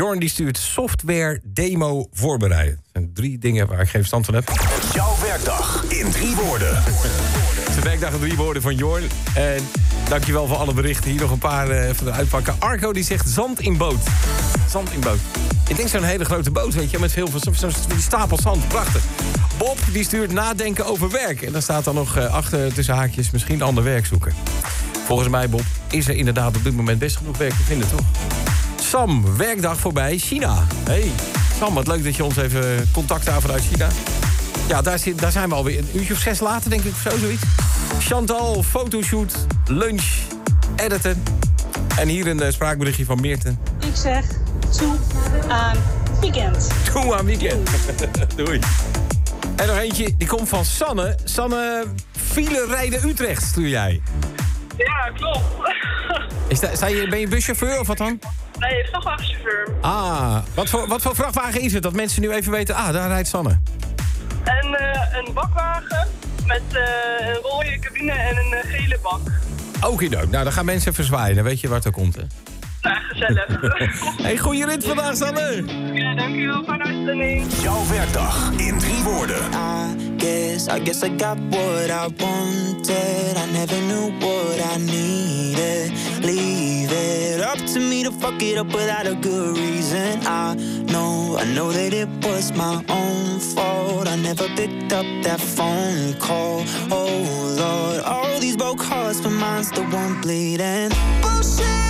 Jorn die stuurt software demo voorbereiden. Dat zijn drie dingen waar ik geen verstand van heb. Jouw werkdag in drie woorden. Het is de werkdag in drie woorden van Jorn. En dankjewel voor alle berichten. Hier nog een paar eh, even eruit pakken. Arco die zegt zand in boot. Zand in boot. Ik denk zo'n hele grote boot, weet je, met veel van zo'n zo'n stapel zand. Prachtig. Bob die stuurt nadenken over werk. En daar staat dan nog eh, achter tussen haakjes misschien ander werk zoeken. Volgens mij, Bob, is er inderdaad op dit moment best genoeg werk te vinden, toch? Sam, werkdag voorbij, China. Hey, Sam, wat leuk dat je ons even contact daar vanuit China. Ja, daar, zit, daar zijn we alweer een uurtje of zes later, denk ik, of zo, zoiets. Chantal, fotoshoot, lunch, editen. En hier een eh, spraakberichtje van Meerten. Ik zeg toe aan weekend. Toe aan weekend. Doei. En nog eentje, die komt van Sanne. Sanne, file rijden Utrecht stuur jij. Ja, klopt. Is dat, je, ben je buschauffeur of wat dan? Nee, vrachtwagenchauffeur. Ah, wat voor, wat voor vrachtwagen is het? Dat mensen nu even weten, ah, daar rijdt Sanne. En eh, een bakwagen met eh, een rode cabine en een eh, gele bak. Okidook, nou dan gaan mensen even zwaaien. Dan weet je wat er komt, hè. Gezellig. hey, goeie rit vandaag, Sanne. ja, dankjewel. Fijne uitzending. Jouw werkdag in drie woorden. guess, I guess I got what I wanted. I never knew what I needed. Leave it up to me to fuck it up without a good reason. I know, I know that it was my own fault. I never picked up that phone call. Oh Lord, all these broke hearts, but mine's the one bleeding. Bullshit,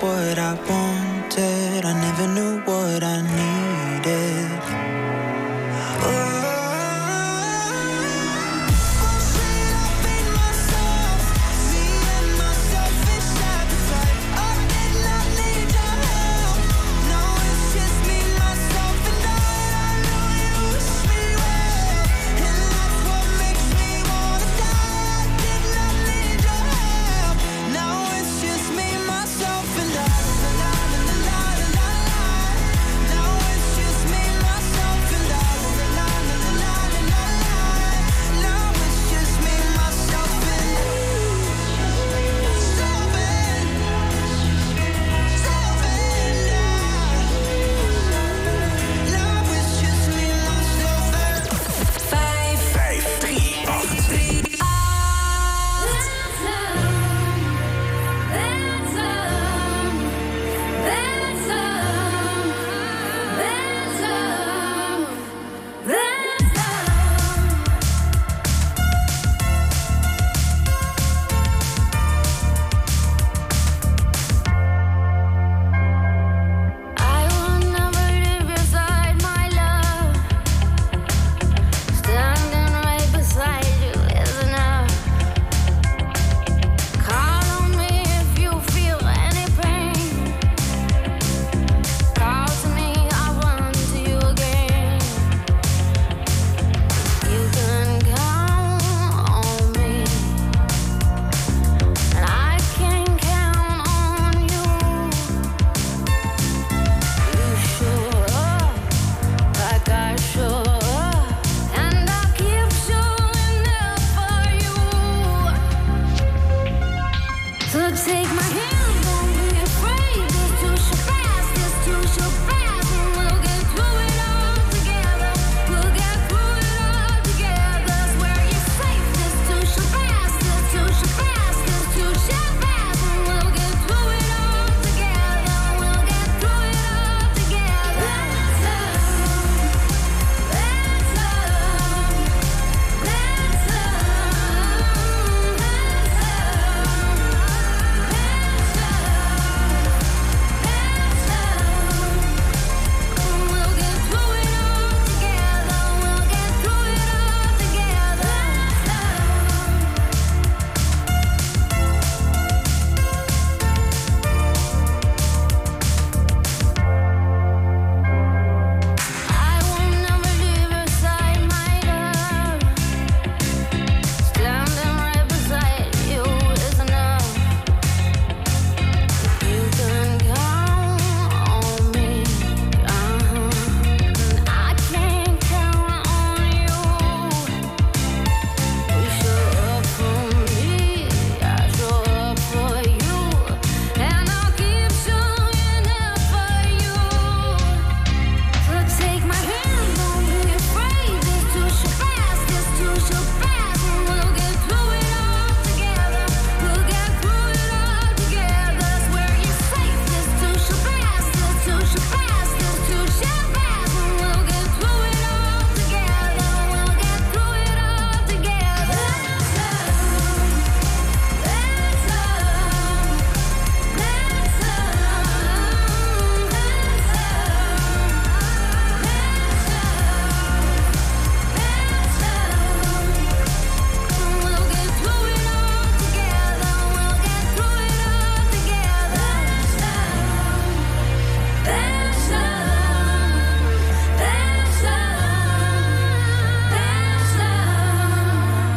what I wanted. I never knew what I needed.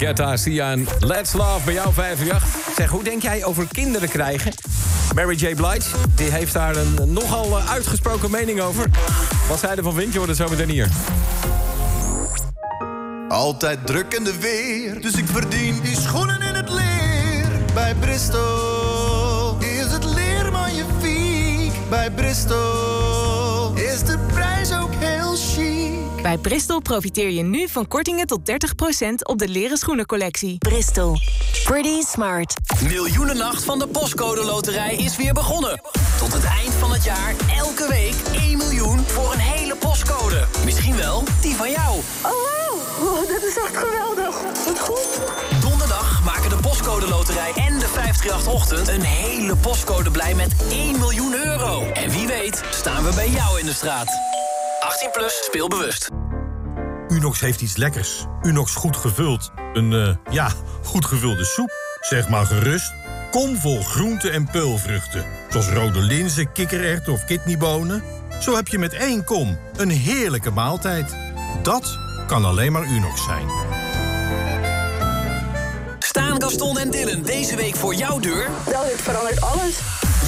Getta, Sia en Let's Love bij jou 538. Zeg, hoe denk jij over kinderen krijgen? Mary J. Blige, die heeft daar een nogal eh, uitgesproken mening over. Wat zij ervan vindt, je hoort het zo meteen hier. Altijd druk in de weer, dus ik verdien die schoenen in het leer. Bij Bristol is het leer. Bij Bristol Bij Bristol profiteer je nu van kortingen tot 30% op de leren schoenencollectie. Bristol. Pretty smart. Miljoenennacht van de Postcode Loterij is weer begonnen. Tot het eind van het jaar elke week 1 miljoen voor een hele postcode. Misschien wel die van jou. Oh wow, dat is echt geweldig. Wat goed. Donderdag maken de Postcode Loterij en de 538-ochtend... een hele postcode blij met 1 miljoen euro. En wie weet staan we bij jou in de straat. 18 plus, speel bewust. Unox heeft iets lekkers. Unox goed gevuld. Een, eh, ja, goed gevulde soep. Zeg maar gerust. Kom vol groenten en peulvruchten. Zoals rode linzen, kikkererwten of kidneybonen. Zo heb je met één kom een heerlijke maaltijd. Dat kan alleen maar Unox zijn. Staan Gaston en Dylan deze week voor jouw deur? Nou, dit verandert alles.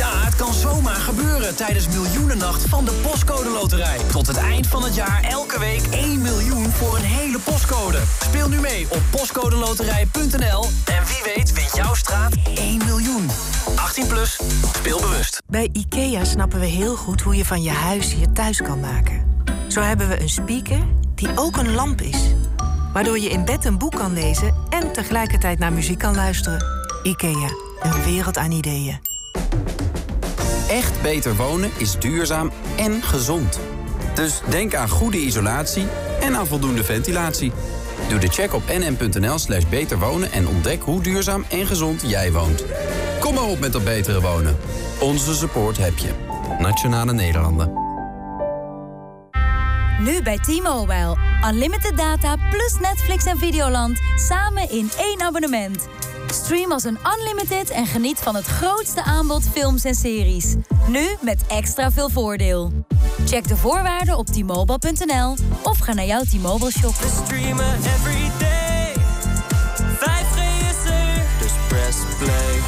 Ja, het kan zomaar gebeuren tijdens Miljoenennacht van de Postcode Loterij. Tot het eind van het jaar elke week 1 miljoen voor een hele postcode. Speel nu mee op postcodeloterij.nl en wie weet wint jouw straat 1 miljoen. 18 plus, speel bewust. Bij IKEA snappen we heel goed hoe je van je huis je thuis kan maken. Zo hebben we een speaker die ook een lamp is. Waardoor je in bed een boek kan lezen en tegelijkertijd naar muziek kan luisteren. IKEA, een wereld aan ideeën. Echt beter wonen is duurzaam en gezond. Dus denk aan goede isolatie en aan voldoende ventilatie. Doe de check op nm.nl slash beter wonen en ontdek hoe duurzaam en gezond jij woont. Kom maar op met dat betere wonen. Onze support heb je. Nationale Nederlanden. Nu bij T-Mobile. Unlimited data plus Netflix en Videoland samen in één abonnement. Stream als een unlimited en geniet van het grootste aanbod films en series. Nu met extra veel voordeel. Check de voorwaarden op t-mobile.nl of ga naar jouw T-Mobile shop. Streamen every day. 5G is er, dus press play.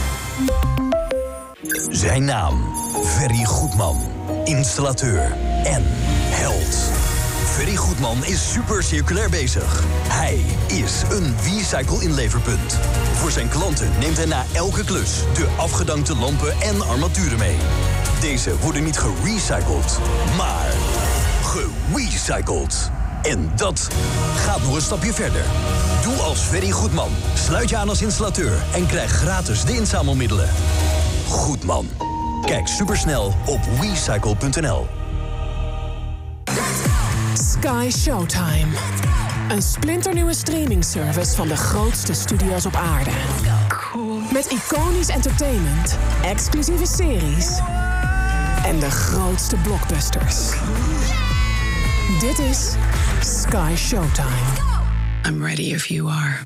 Zijn naam, Ferry Goedman. Installateur en held. Ferry Goedman is super circulair bezig. Hij is een recycle-inleverpunt. Voor zijn klanten neemt hij na elke klus de afgedankte lampen en armaturen mee. Deze worden niet gerecycled, maar gerecycled. En dat gaat nog een stapje verder. Doe als Ferry Goedman. Sluit je aan als installateur en krijg gratis de inzamelmiddelen. Goedman. Kijk supersnel op recycle.nl. Sky Showtime. Een splinternieuwe streamingservice van de grootste studio's op aarde. Met iconisch entertainment, exclusieve series en de grootste blockbusters. Dit is Sky Showtime. I'm ready if you are.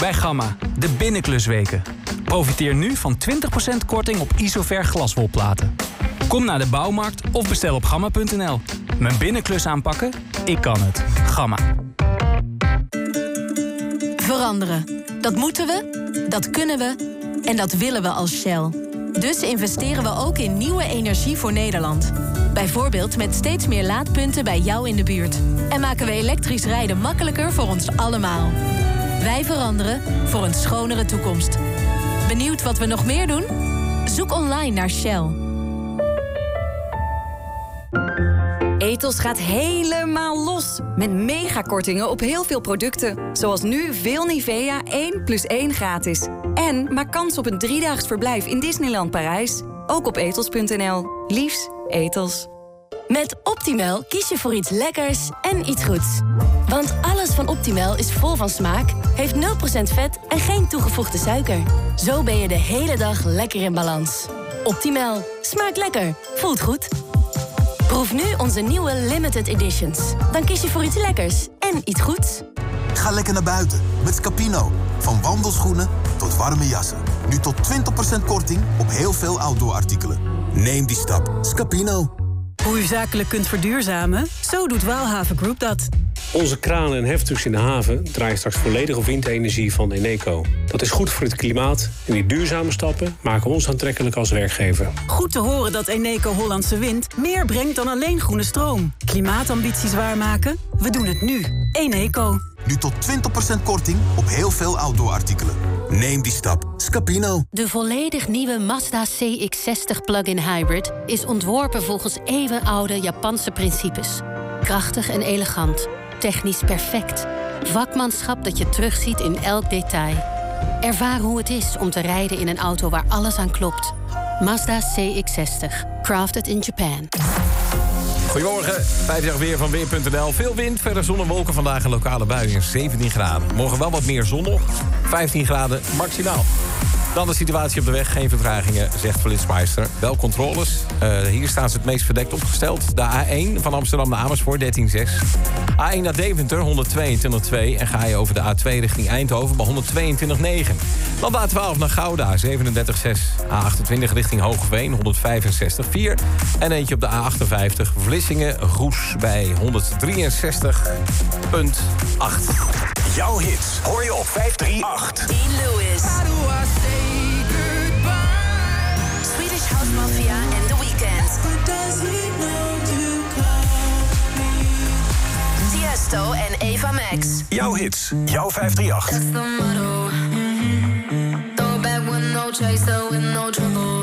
Bij Gamma, de binnenklusweken. Profiteer nu van 20% korting op Isover glaswolplaten. Kom naar de bouwmarkt of bestel op gamma.nl. Mijn binnenklus aanpakken? Ik kan het. Gamma. Veranderen. Dat moeten we, dat kunnen we en dat willen we als Shell. Dus investeren we ook in nieuwe energie voor Nederland. Bijvoorbeeld met steeds meer laadpunten bij jou in de buurt. En maken we elektrisch rijden makkelijker voor ons allemaal. Wij veranderen voor een schonere toekomst. Benieuwd wat we nog meer doen? Zoek online naar Shell. Ethos gaat helemaal los. Met megakortingen op heel veel producten. Zoals nu veel Nivea 1 plus 1 gratis. En maak kans op een driedaags verblijf in Disneyland Parijs. Ook op ethos.nl. Liefs, Ethos. Met Optimal kies je voor iets lekkers en iets goeds. Want alles van Optimal is vol van smaak, heeft 0% vet en geen toegevoegde suiker. Zo ben je de hele dag lekker in balans. Optimal. Smaakt lekker. Voelt goed. Proef nu onze nieuwe limited editions. Dan kies je voor iets lekkers en iets goeds. Ga lekker naar buiten met Scapino. Van wandelschoenen tot warme jassen. Nu tot 20% korting op heel veel outdoor-artikelen. Neem die stap. Scapino. Hoe u zakelijk kunt verduurzamen? Zo doet Waalhaven Group dat. Onze kranen en heftrucks in de haven draaien straks volledig op windenergie van Eneco. Dat is goed voor het klimaat en die duurzame stappen maken ons aantrekkelijk als werkgever. Goed te horen dat Eneco Hollandse Wind meer brengt dan alleen groene stroom. Klimaatambities waarmaken? We doen het nu. Eneco. Nu tot 20% korting op heel veel outdoor-artikelen. Neem die stap. Scapino. De volledig nieuwe Mazda CX-60 plug-in hybrid is ontworpen volgens eeuwenoude Japanse principes. Krachtig en elegant. Technisch perfect. Vakmanschap dat je terugziet in elk detail. Ervaar hoe het is om te rijden in een auto waar alles aan klopt. Mazda CX-60. Crafted in Japan. Goedemorgen, 50 weer van Weer.nl. Veel wind, verder zon en wolken vandaag een lokale bui in 17 graden. Morgen wel wat meer zon nog, 15 graden maximaal. Dan de situatie op de weg, geen vertragingen, zegt Flitsmeister. Wel controles. Uh, hier staan ze het meest verdekt opgesteld. De A1 van Amsterdam naar Amersfoort, 13,6. A1 naar Deventer, 122,2. En ga je over de A2 richting Eindhoven bij 122,9. Dan de A12 naar Gouda, 37,6. A28 richting Hogeveen, 165,4. En eentje op de A58, Vlissingen, Goes bij 163,8. Jouw hits hoor je op 538. Dean Lewis. Tiesto en Eva Max. Jouw hits, jouw 538. That's the motto. Throw back with no chaser, with no trouble.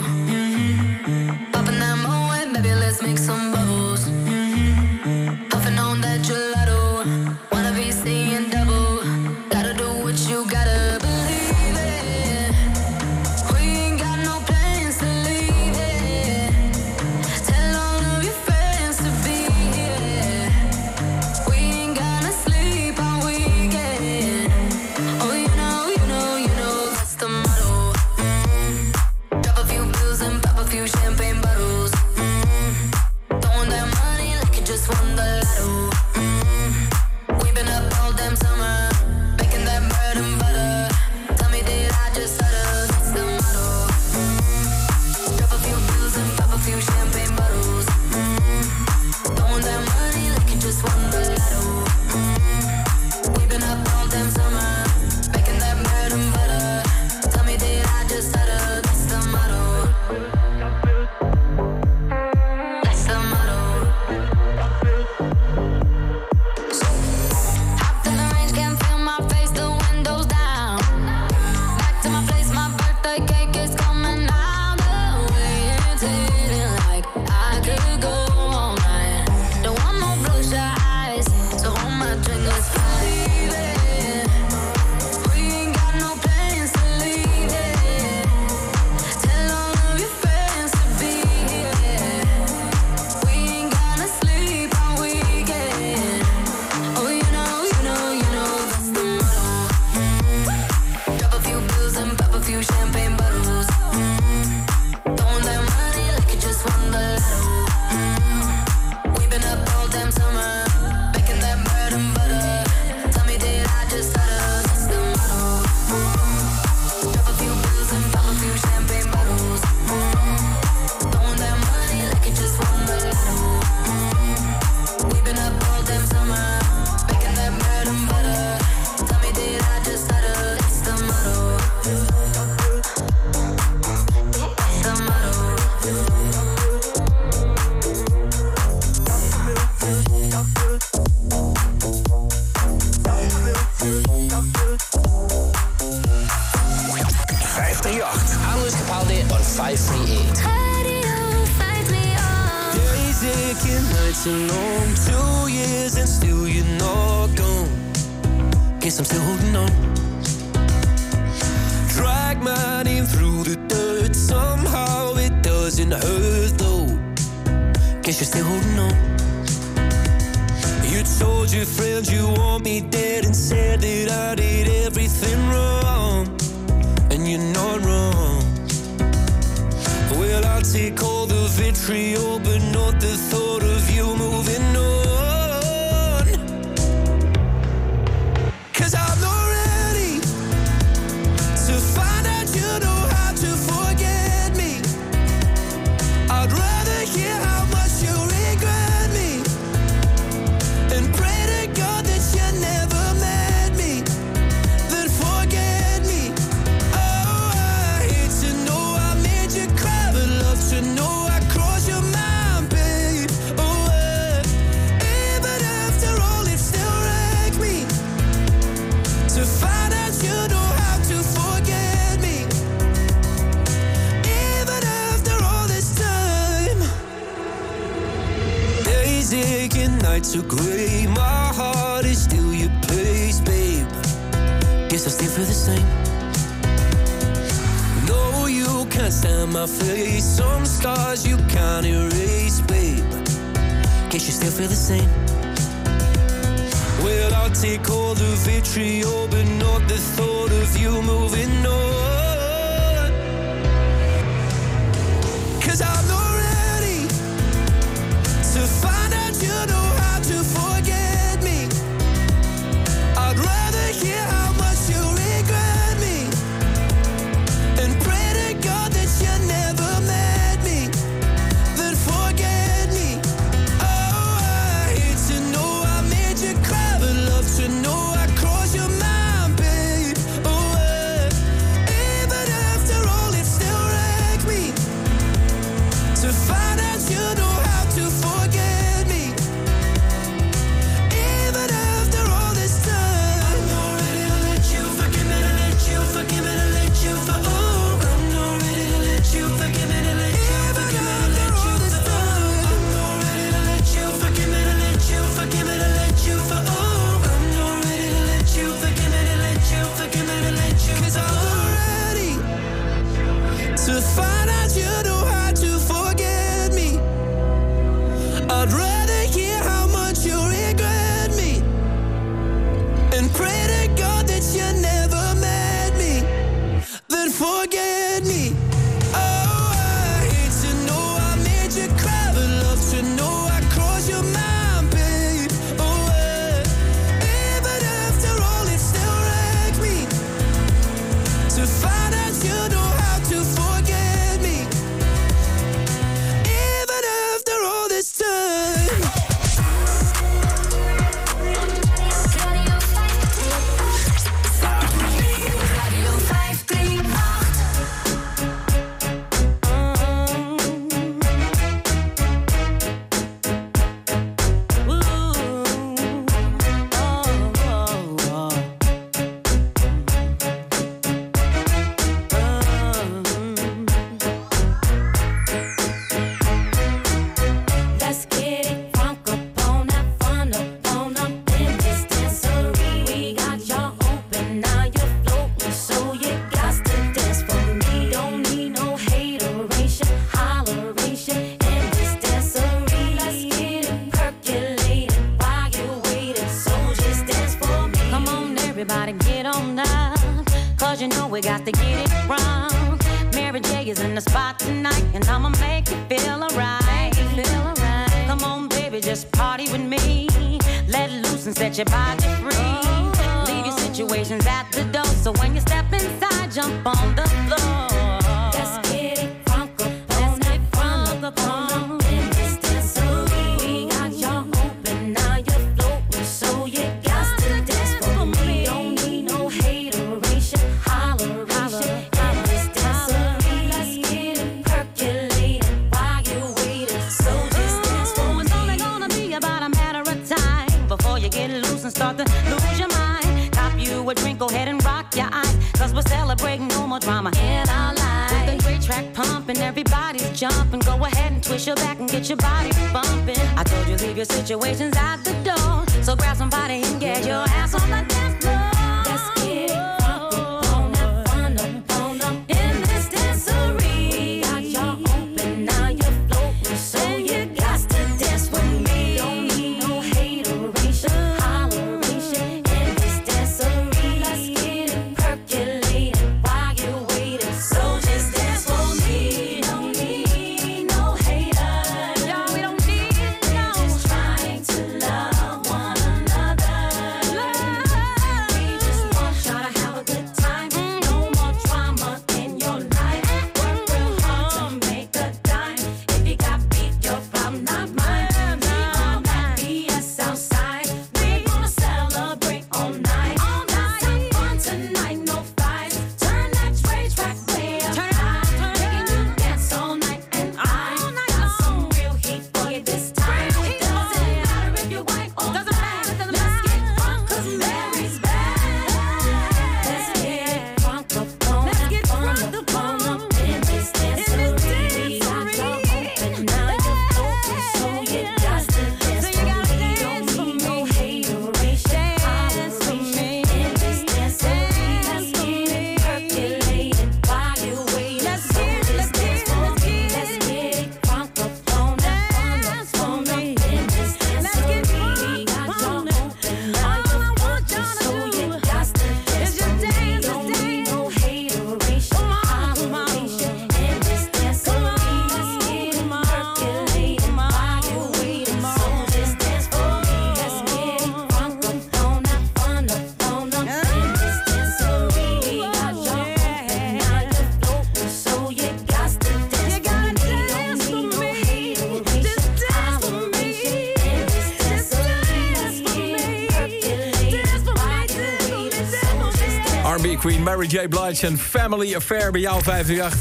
Mary J. Blige en Family Affair bij jou 538.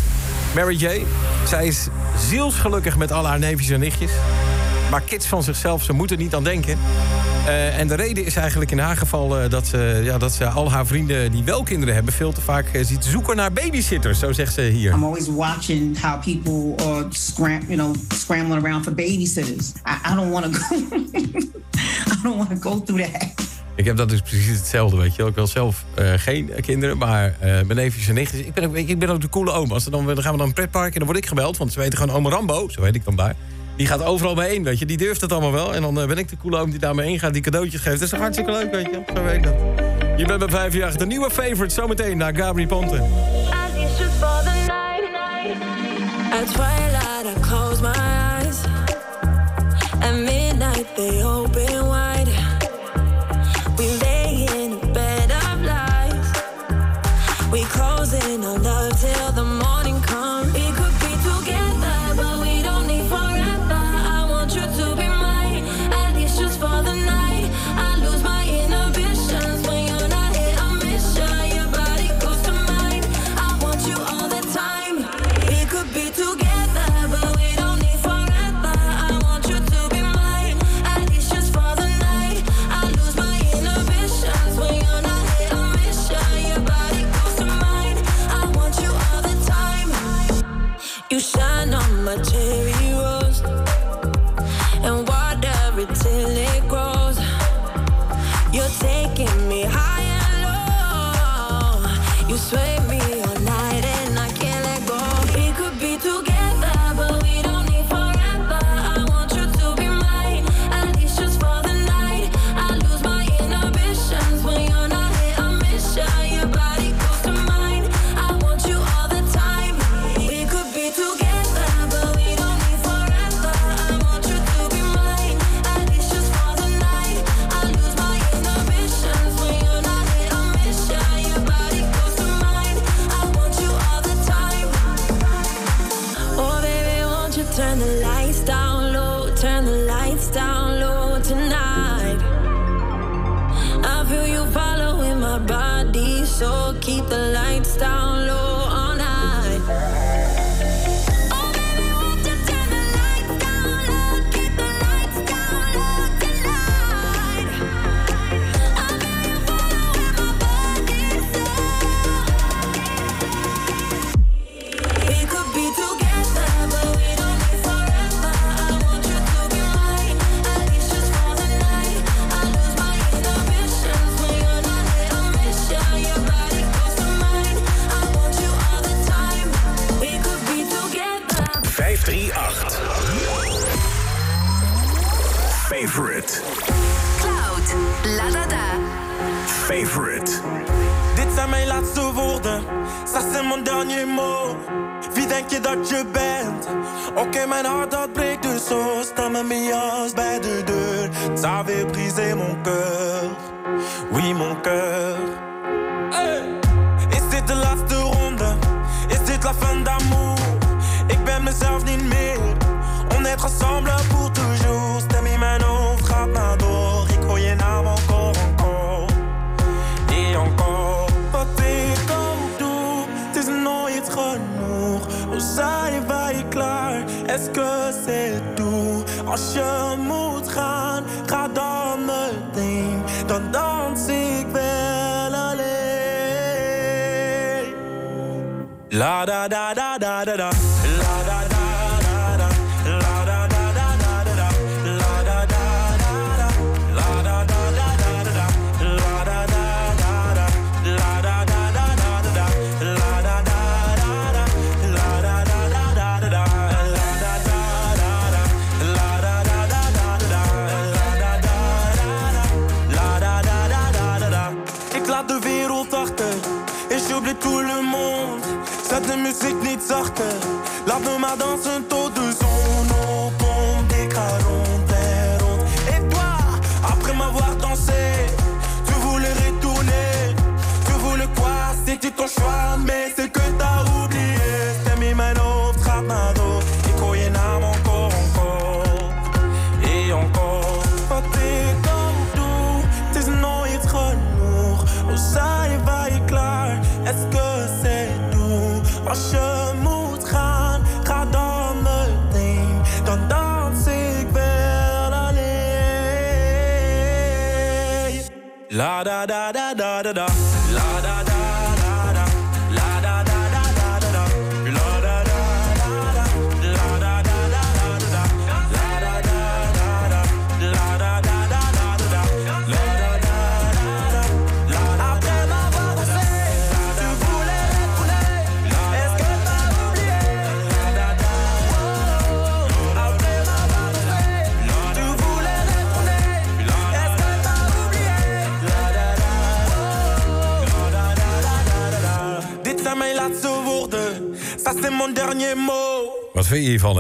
Mary J. Zij is zielsgelukkig met al haar neefjes en nichtjes. Maar kids van zichzelf, ze moeten niet aan denken. Uh, en de reden is eigenlijk in haar geval uh, dat, ze, ja, dat ze al haar vrienden die wel kinderen hebben... veel te vaak eh, ziet zoeken naar babysitters, zo zegt ze hier. I'm always watching how people are scram, you know, scrambling around for babysitters. I, I don't want to go... I don't want to go through that. Ik heb dat dus precies hetzelfde, weet je wel. Ik wil zelf eh, geen kinderen, maar uh, mijn neefjes en nichtjes. Ik ben, ook, ik ben ook de coole oom. Als dan, dan gaan we naar een pretpark en dan word ik gebeld. Want ze weten gewoon, oom Rambo, zo weet ik dan daar. Die gaat overal mee heen, weet je. Die durft het allemaal wel. En dan eh, ben ik de coole oom die daar mee heen gaat, die cadeautjes geeft. Dat is toch hartstikke leuk, weet je. Zo weet ik dat. Je bent bij vijf jaar de nieuwe favorite. Zometeen naar Gabri Ponte. At twilight I close my eyes At midnight they open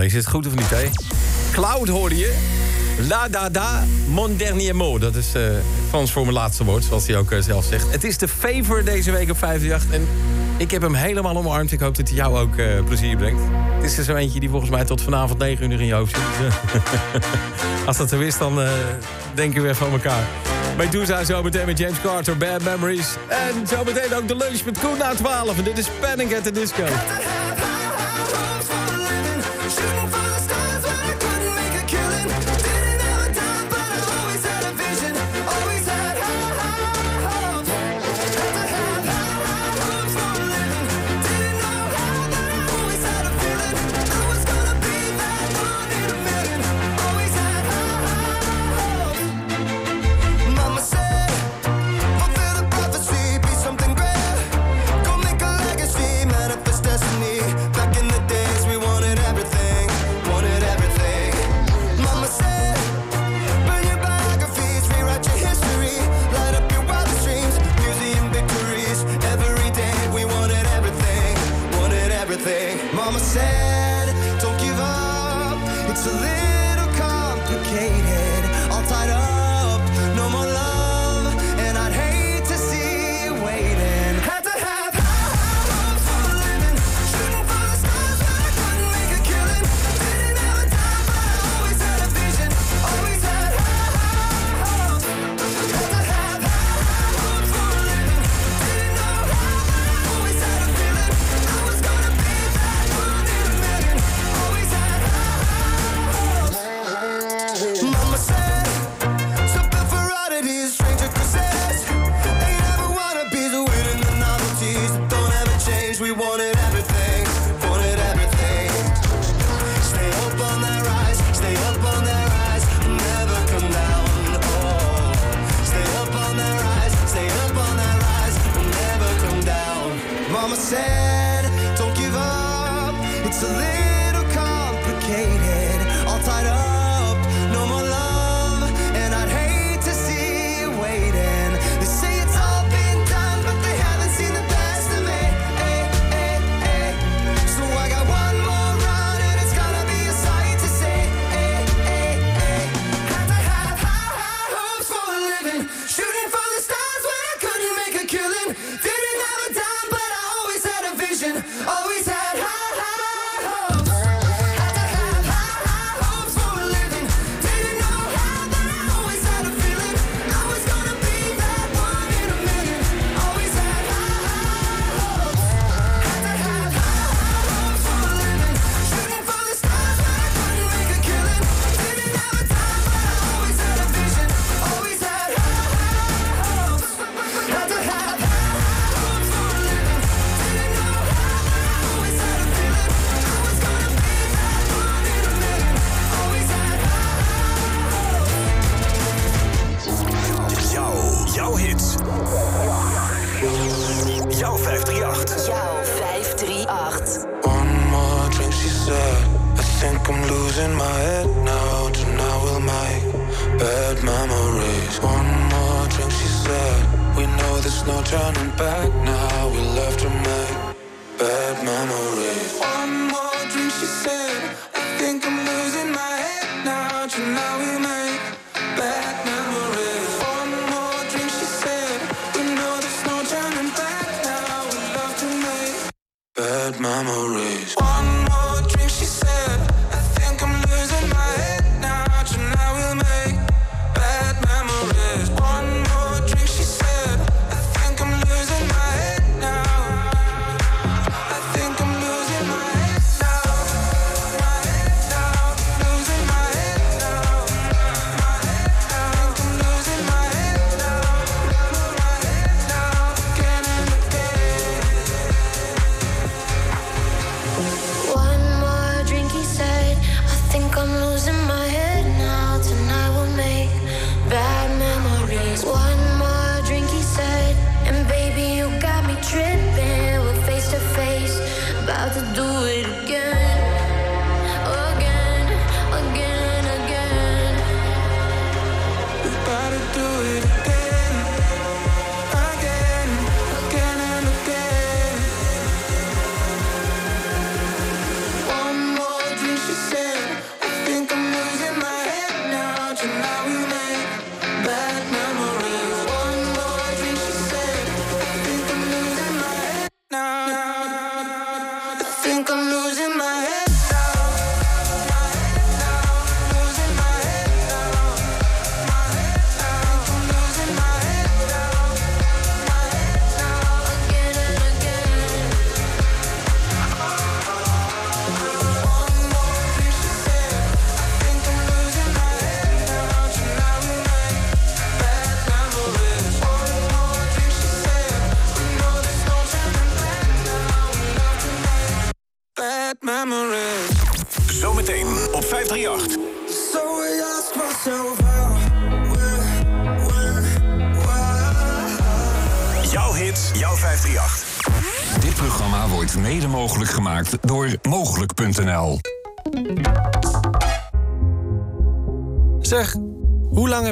Is het goed of niet, hè? Cloud hoorde je. La da da, mon dernier mot. Dat is uh, Frans voor mijn laatste woord, zoals hij ook eh, zelf zegt. Het is de favor deze week op 538. En ik heb hem helemaal omarmd. Ik hoop dat hij jou ook eh, plezier brengt. Het is er zo eentje die volgens mij tot vanavond 9 uur in je hoofd zit. Als dat zo is, dan denken we weer van elkaar. Bij Doeza zo meteen met James Carter, Bad Memories. En zo meteen ook de lunch met Koen na 12. En dit is Panning at the Disco.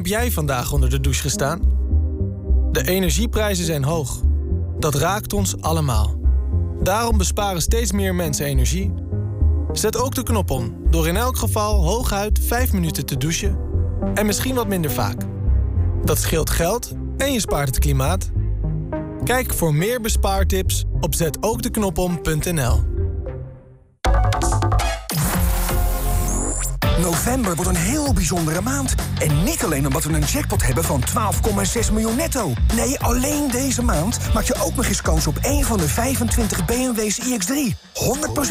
Heb jij vandaag onder de douche gestaan? De energieprijzen zijn hoog. Dat raakt ons allemaal. Daarom besparen steeds meer mensen energie. Zet ook de knop om door in elk geval hooguit 5 minuten te douchen. En misschien wat minder vaak. Dat scheelt geld en je spaart het klimaat. Kijk voor meer bespaartips op zetookdeknopom.nl. November wordt een heel bijzondere maand. En niet alleen omdat we een jackpot hebben van 12,6 miljoen netto. Nee, alleen deze maand maak je ook nog eens kans op één van de 25 BMW's iX3.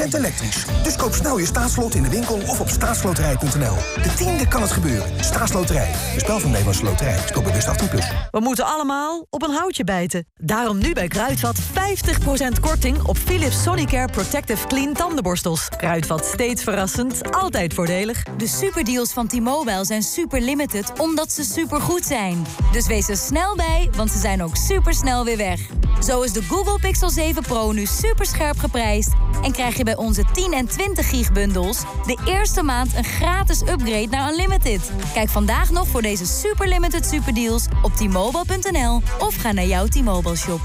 100% elektrisch. Dus koop snel je staatslot in de winkel of op staatsloterij.nl. De tiende kan het gebeuren. Staatsloterij. Een spel van Nederlandse Loterij. Speel bewust 18+. Plus. We moeten allemaal op een houtje bijten. Daarom nu bij Kruidvat 50% korting op Philips Sonicare Protective Clean tandenborstels. Kruidvat steeds verrassend, altijd voordelig. De superdeals van T-Mobile zijn super limited omdat ze supergoed zijn. Dus wees er snel bij, want ze zijn ook super snel weer weg. Zo is de Google Pixel 7 Pro nu super scherp geprijsd en krijg je bij onze 10 en 20 gig bundels de eerste maand een gratis upgrade naar Unlimited. Kijk vandaag nog voor deze super limited superdeals op t-mobile.nl of ga naar jouw T-Mobile shop.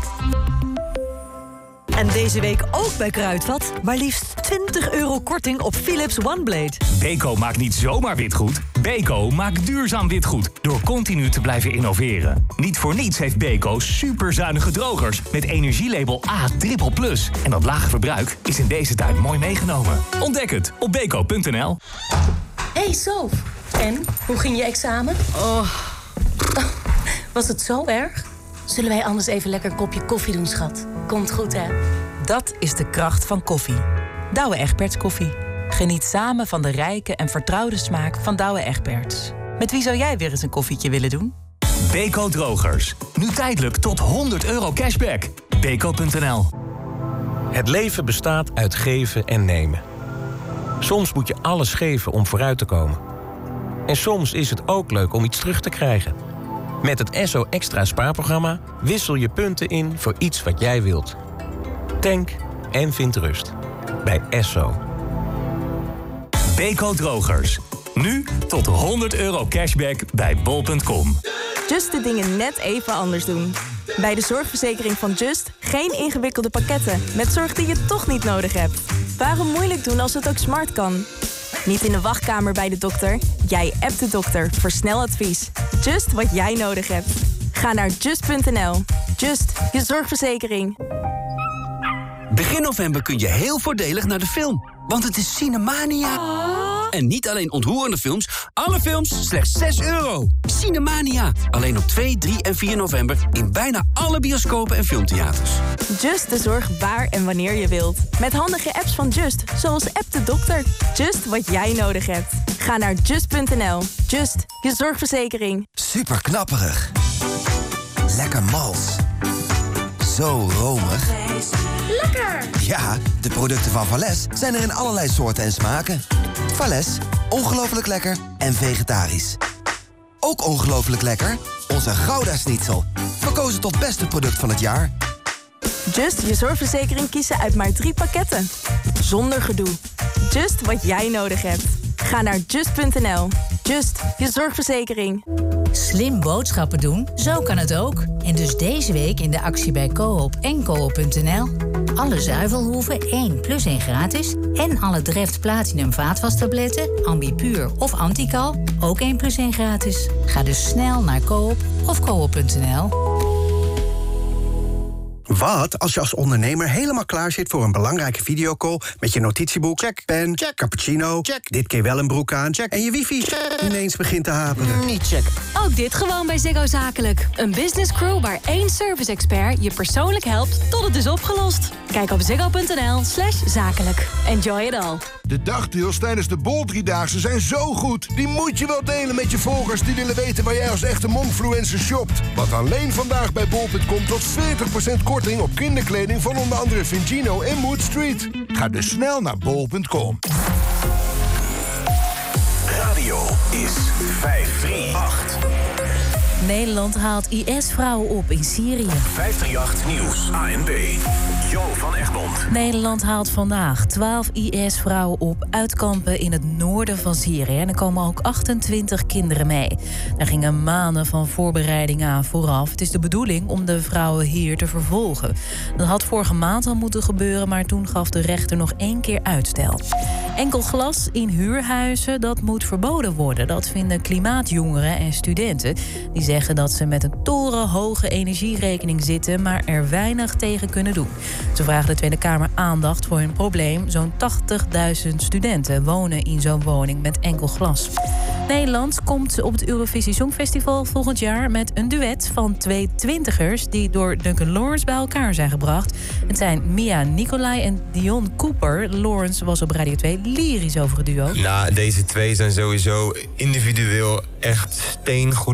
En deze week ook bij Kruidvat. Maar liefst 20 euro korting op Philips OneBlade. Beko maakt niet zomaar witgoed. Beko maakt duurzaam witgoed door continu te blijven innoveren. Niet voor niets heeft Beko superzuinige drogers met energielabel A++. En dat lage verbruik is in deze tijd mooi meegenomen. Ontdek het op beko.nl. Hey Sof, en hoe ging je examen? Oh. Was het zo erg? Zullen wij anders even lekker een kopje koffie doen, schat? Komt goed, hè? Dat is de kracht van koffie. Douwe Egberts koffie. Geniet samen van de rijke en vertrouwde smaak van Douwe Egberts. Met wie zou jij weer eens een koffietje willen doen? Beko drogers. Nu tijdelijk tot 100 euro cashback. Beko.nl Het leven bestaat uit geven en nemen. Soms moet je alles geven om vooruit te komen. En soms is het ook leuk om iets terug te krijgen. Met het Esso Extra spaarprogramma wissel je punten in voor iets wat jij wilt. Tank en vind rust. Bij Esso. Beko drogers. Nu tot 100 euro cashback bij bol.com. Just de dingen net even anders doen. Bij de zorgverzekering van Just geen ingewikkelde pakketten met zorg die je toch niet nodig hebt. Waarom moeilijk doen als het ook smart kan? Niet in de wachtkamer bij de dokter. Jij appt de dokter voor snel advies. Just wat jij nodig hebt. Ga naar just.nl. Just, je zorgverzekering. Begin november kun je heel voordelig naar de film. Want het is Cinemania. En niet alleen ontroerende films, alle films slechts 6 euro. Cinemania. Alleen op 2, 3 en 4 november in bijna alle bioscopen en filmtheaters. Just de zorg waar en wanneer je wilt. Met handige apps van Just, zoals App de Dokter. Just wat jij nodig hebt. Ga naar just.nl. Just, je zorgverzekering. Super knapperig. Lekker mals. Zo romig. Lekker! Ja, de producten van Vales zijn er in allerlei soorten en smaken. Vales, ongelooflijk lekker en vegetarisch. Ook ongelooflijk lekker, onze Gouda Schnitzel. Verkozen tot beste product van het jaar. Just je zorgverzekering kiezen uit maar drie pakketten. Zonder gedoe. Just wat jij nodig hebt. Ga naar just.nl. Just, je zorgverzekering. Slim boodschappen doen, zo kan het ook. En dus deze week in de actie bij Coop en Coop.nl. Alle zuivelhoeven 1 plus 1 gratis. En alle Dreft Platinum vaatwastabletten, Ambipuur of Antical, ook 1 plus 1 gratis. Ga dus snel naar Coop of Coop.nl. Wat als je als ondernemer helemaal klaar zit voor een belangrijke videocall met je notitieboek, check, pen, check, cappuccino, check, dit keer wel een broek aan, check, en je wifi check, ineens begint te haperen? Niet check. Ook dit gewoon bij Ziggo Zakelijk. Een business crew waar één service expert je persoonlijk helpt tot het is opgelost. Kijk op ziggo.nl slash zakelijk. Enjoy it all. De dagdeals tijdens de Bol Driedaagse zijn zo goed. Die moet je wel delen met je volgers die willen weten waar jij als echte monfluencer shopt. Want alleen vandaag bij bol.com tot 40% korting op kinderkleding van onder andere Vincino en Mood Street. Ga dus snel naar bol.com. Radio is 538. Nederland haalt IS-vrouwen op in Syrië. 538 Nieuws. ANB. Jo van Egmond. Nederland haalt vandaag 12 IS-vrouwen op uit kampen in het noorden van Syrië. En er komen ook 28 kinderen mee. Daar gingen maanden van voorbereiding aan vooraf. Het is de bedoeling om de vrouwen hier te vervolgen. Dat had vorige maand al moeten gebeuren, maar toen gaf de rechter nog één keer uitstel. Enkel glas in huurhuizen, dat moet verboden worden. Dat vinden klimaatjongeren en studenten. Die zeggen dat ze met een torenhoge energierekening zitten, maar er weinig tegen kunnen doen. Ze vragen de Tweede Kamer aandacht voor hun probleem. Zo'n 80.000 studenten wonen in zo'n woning met enkel glas. Nederland komt op het Eurovisie Songfestival volgend jaar met een duet van twee twintigers die door Duncan Lawrence bij elkaar zijn gebracht. Het zijn Mia Nicolai en Dion Cooper. Lawrence was op Radio 2 lyrisch over het duo. Nou, deze twee zijn sowieso individueel echt steengoede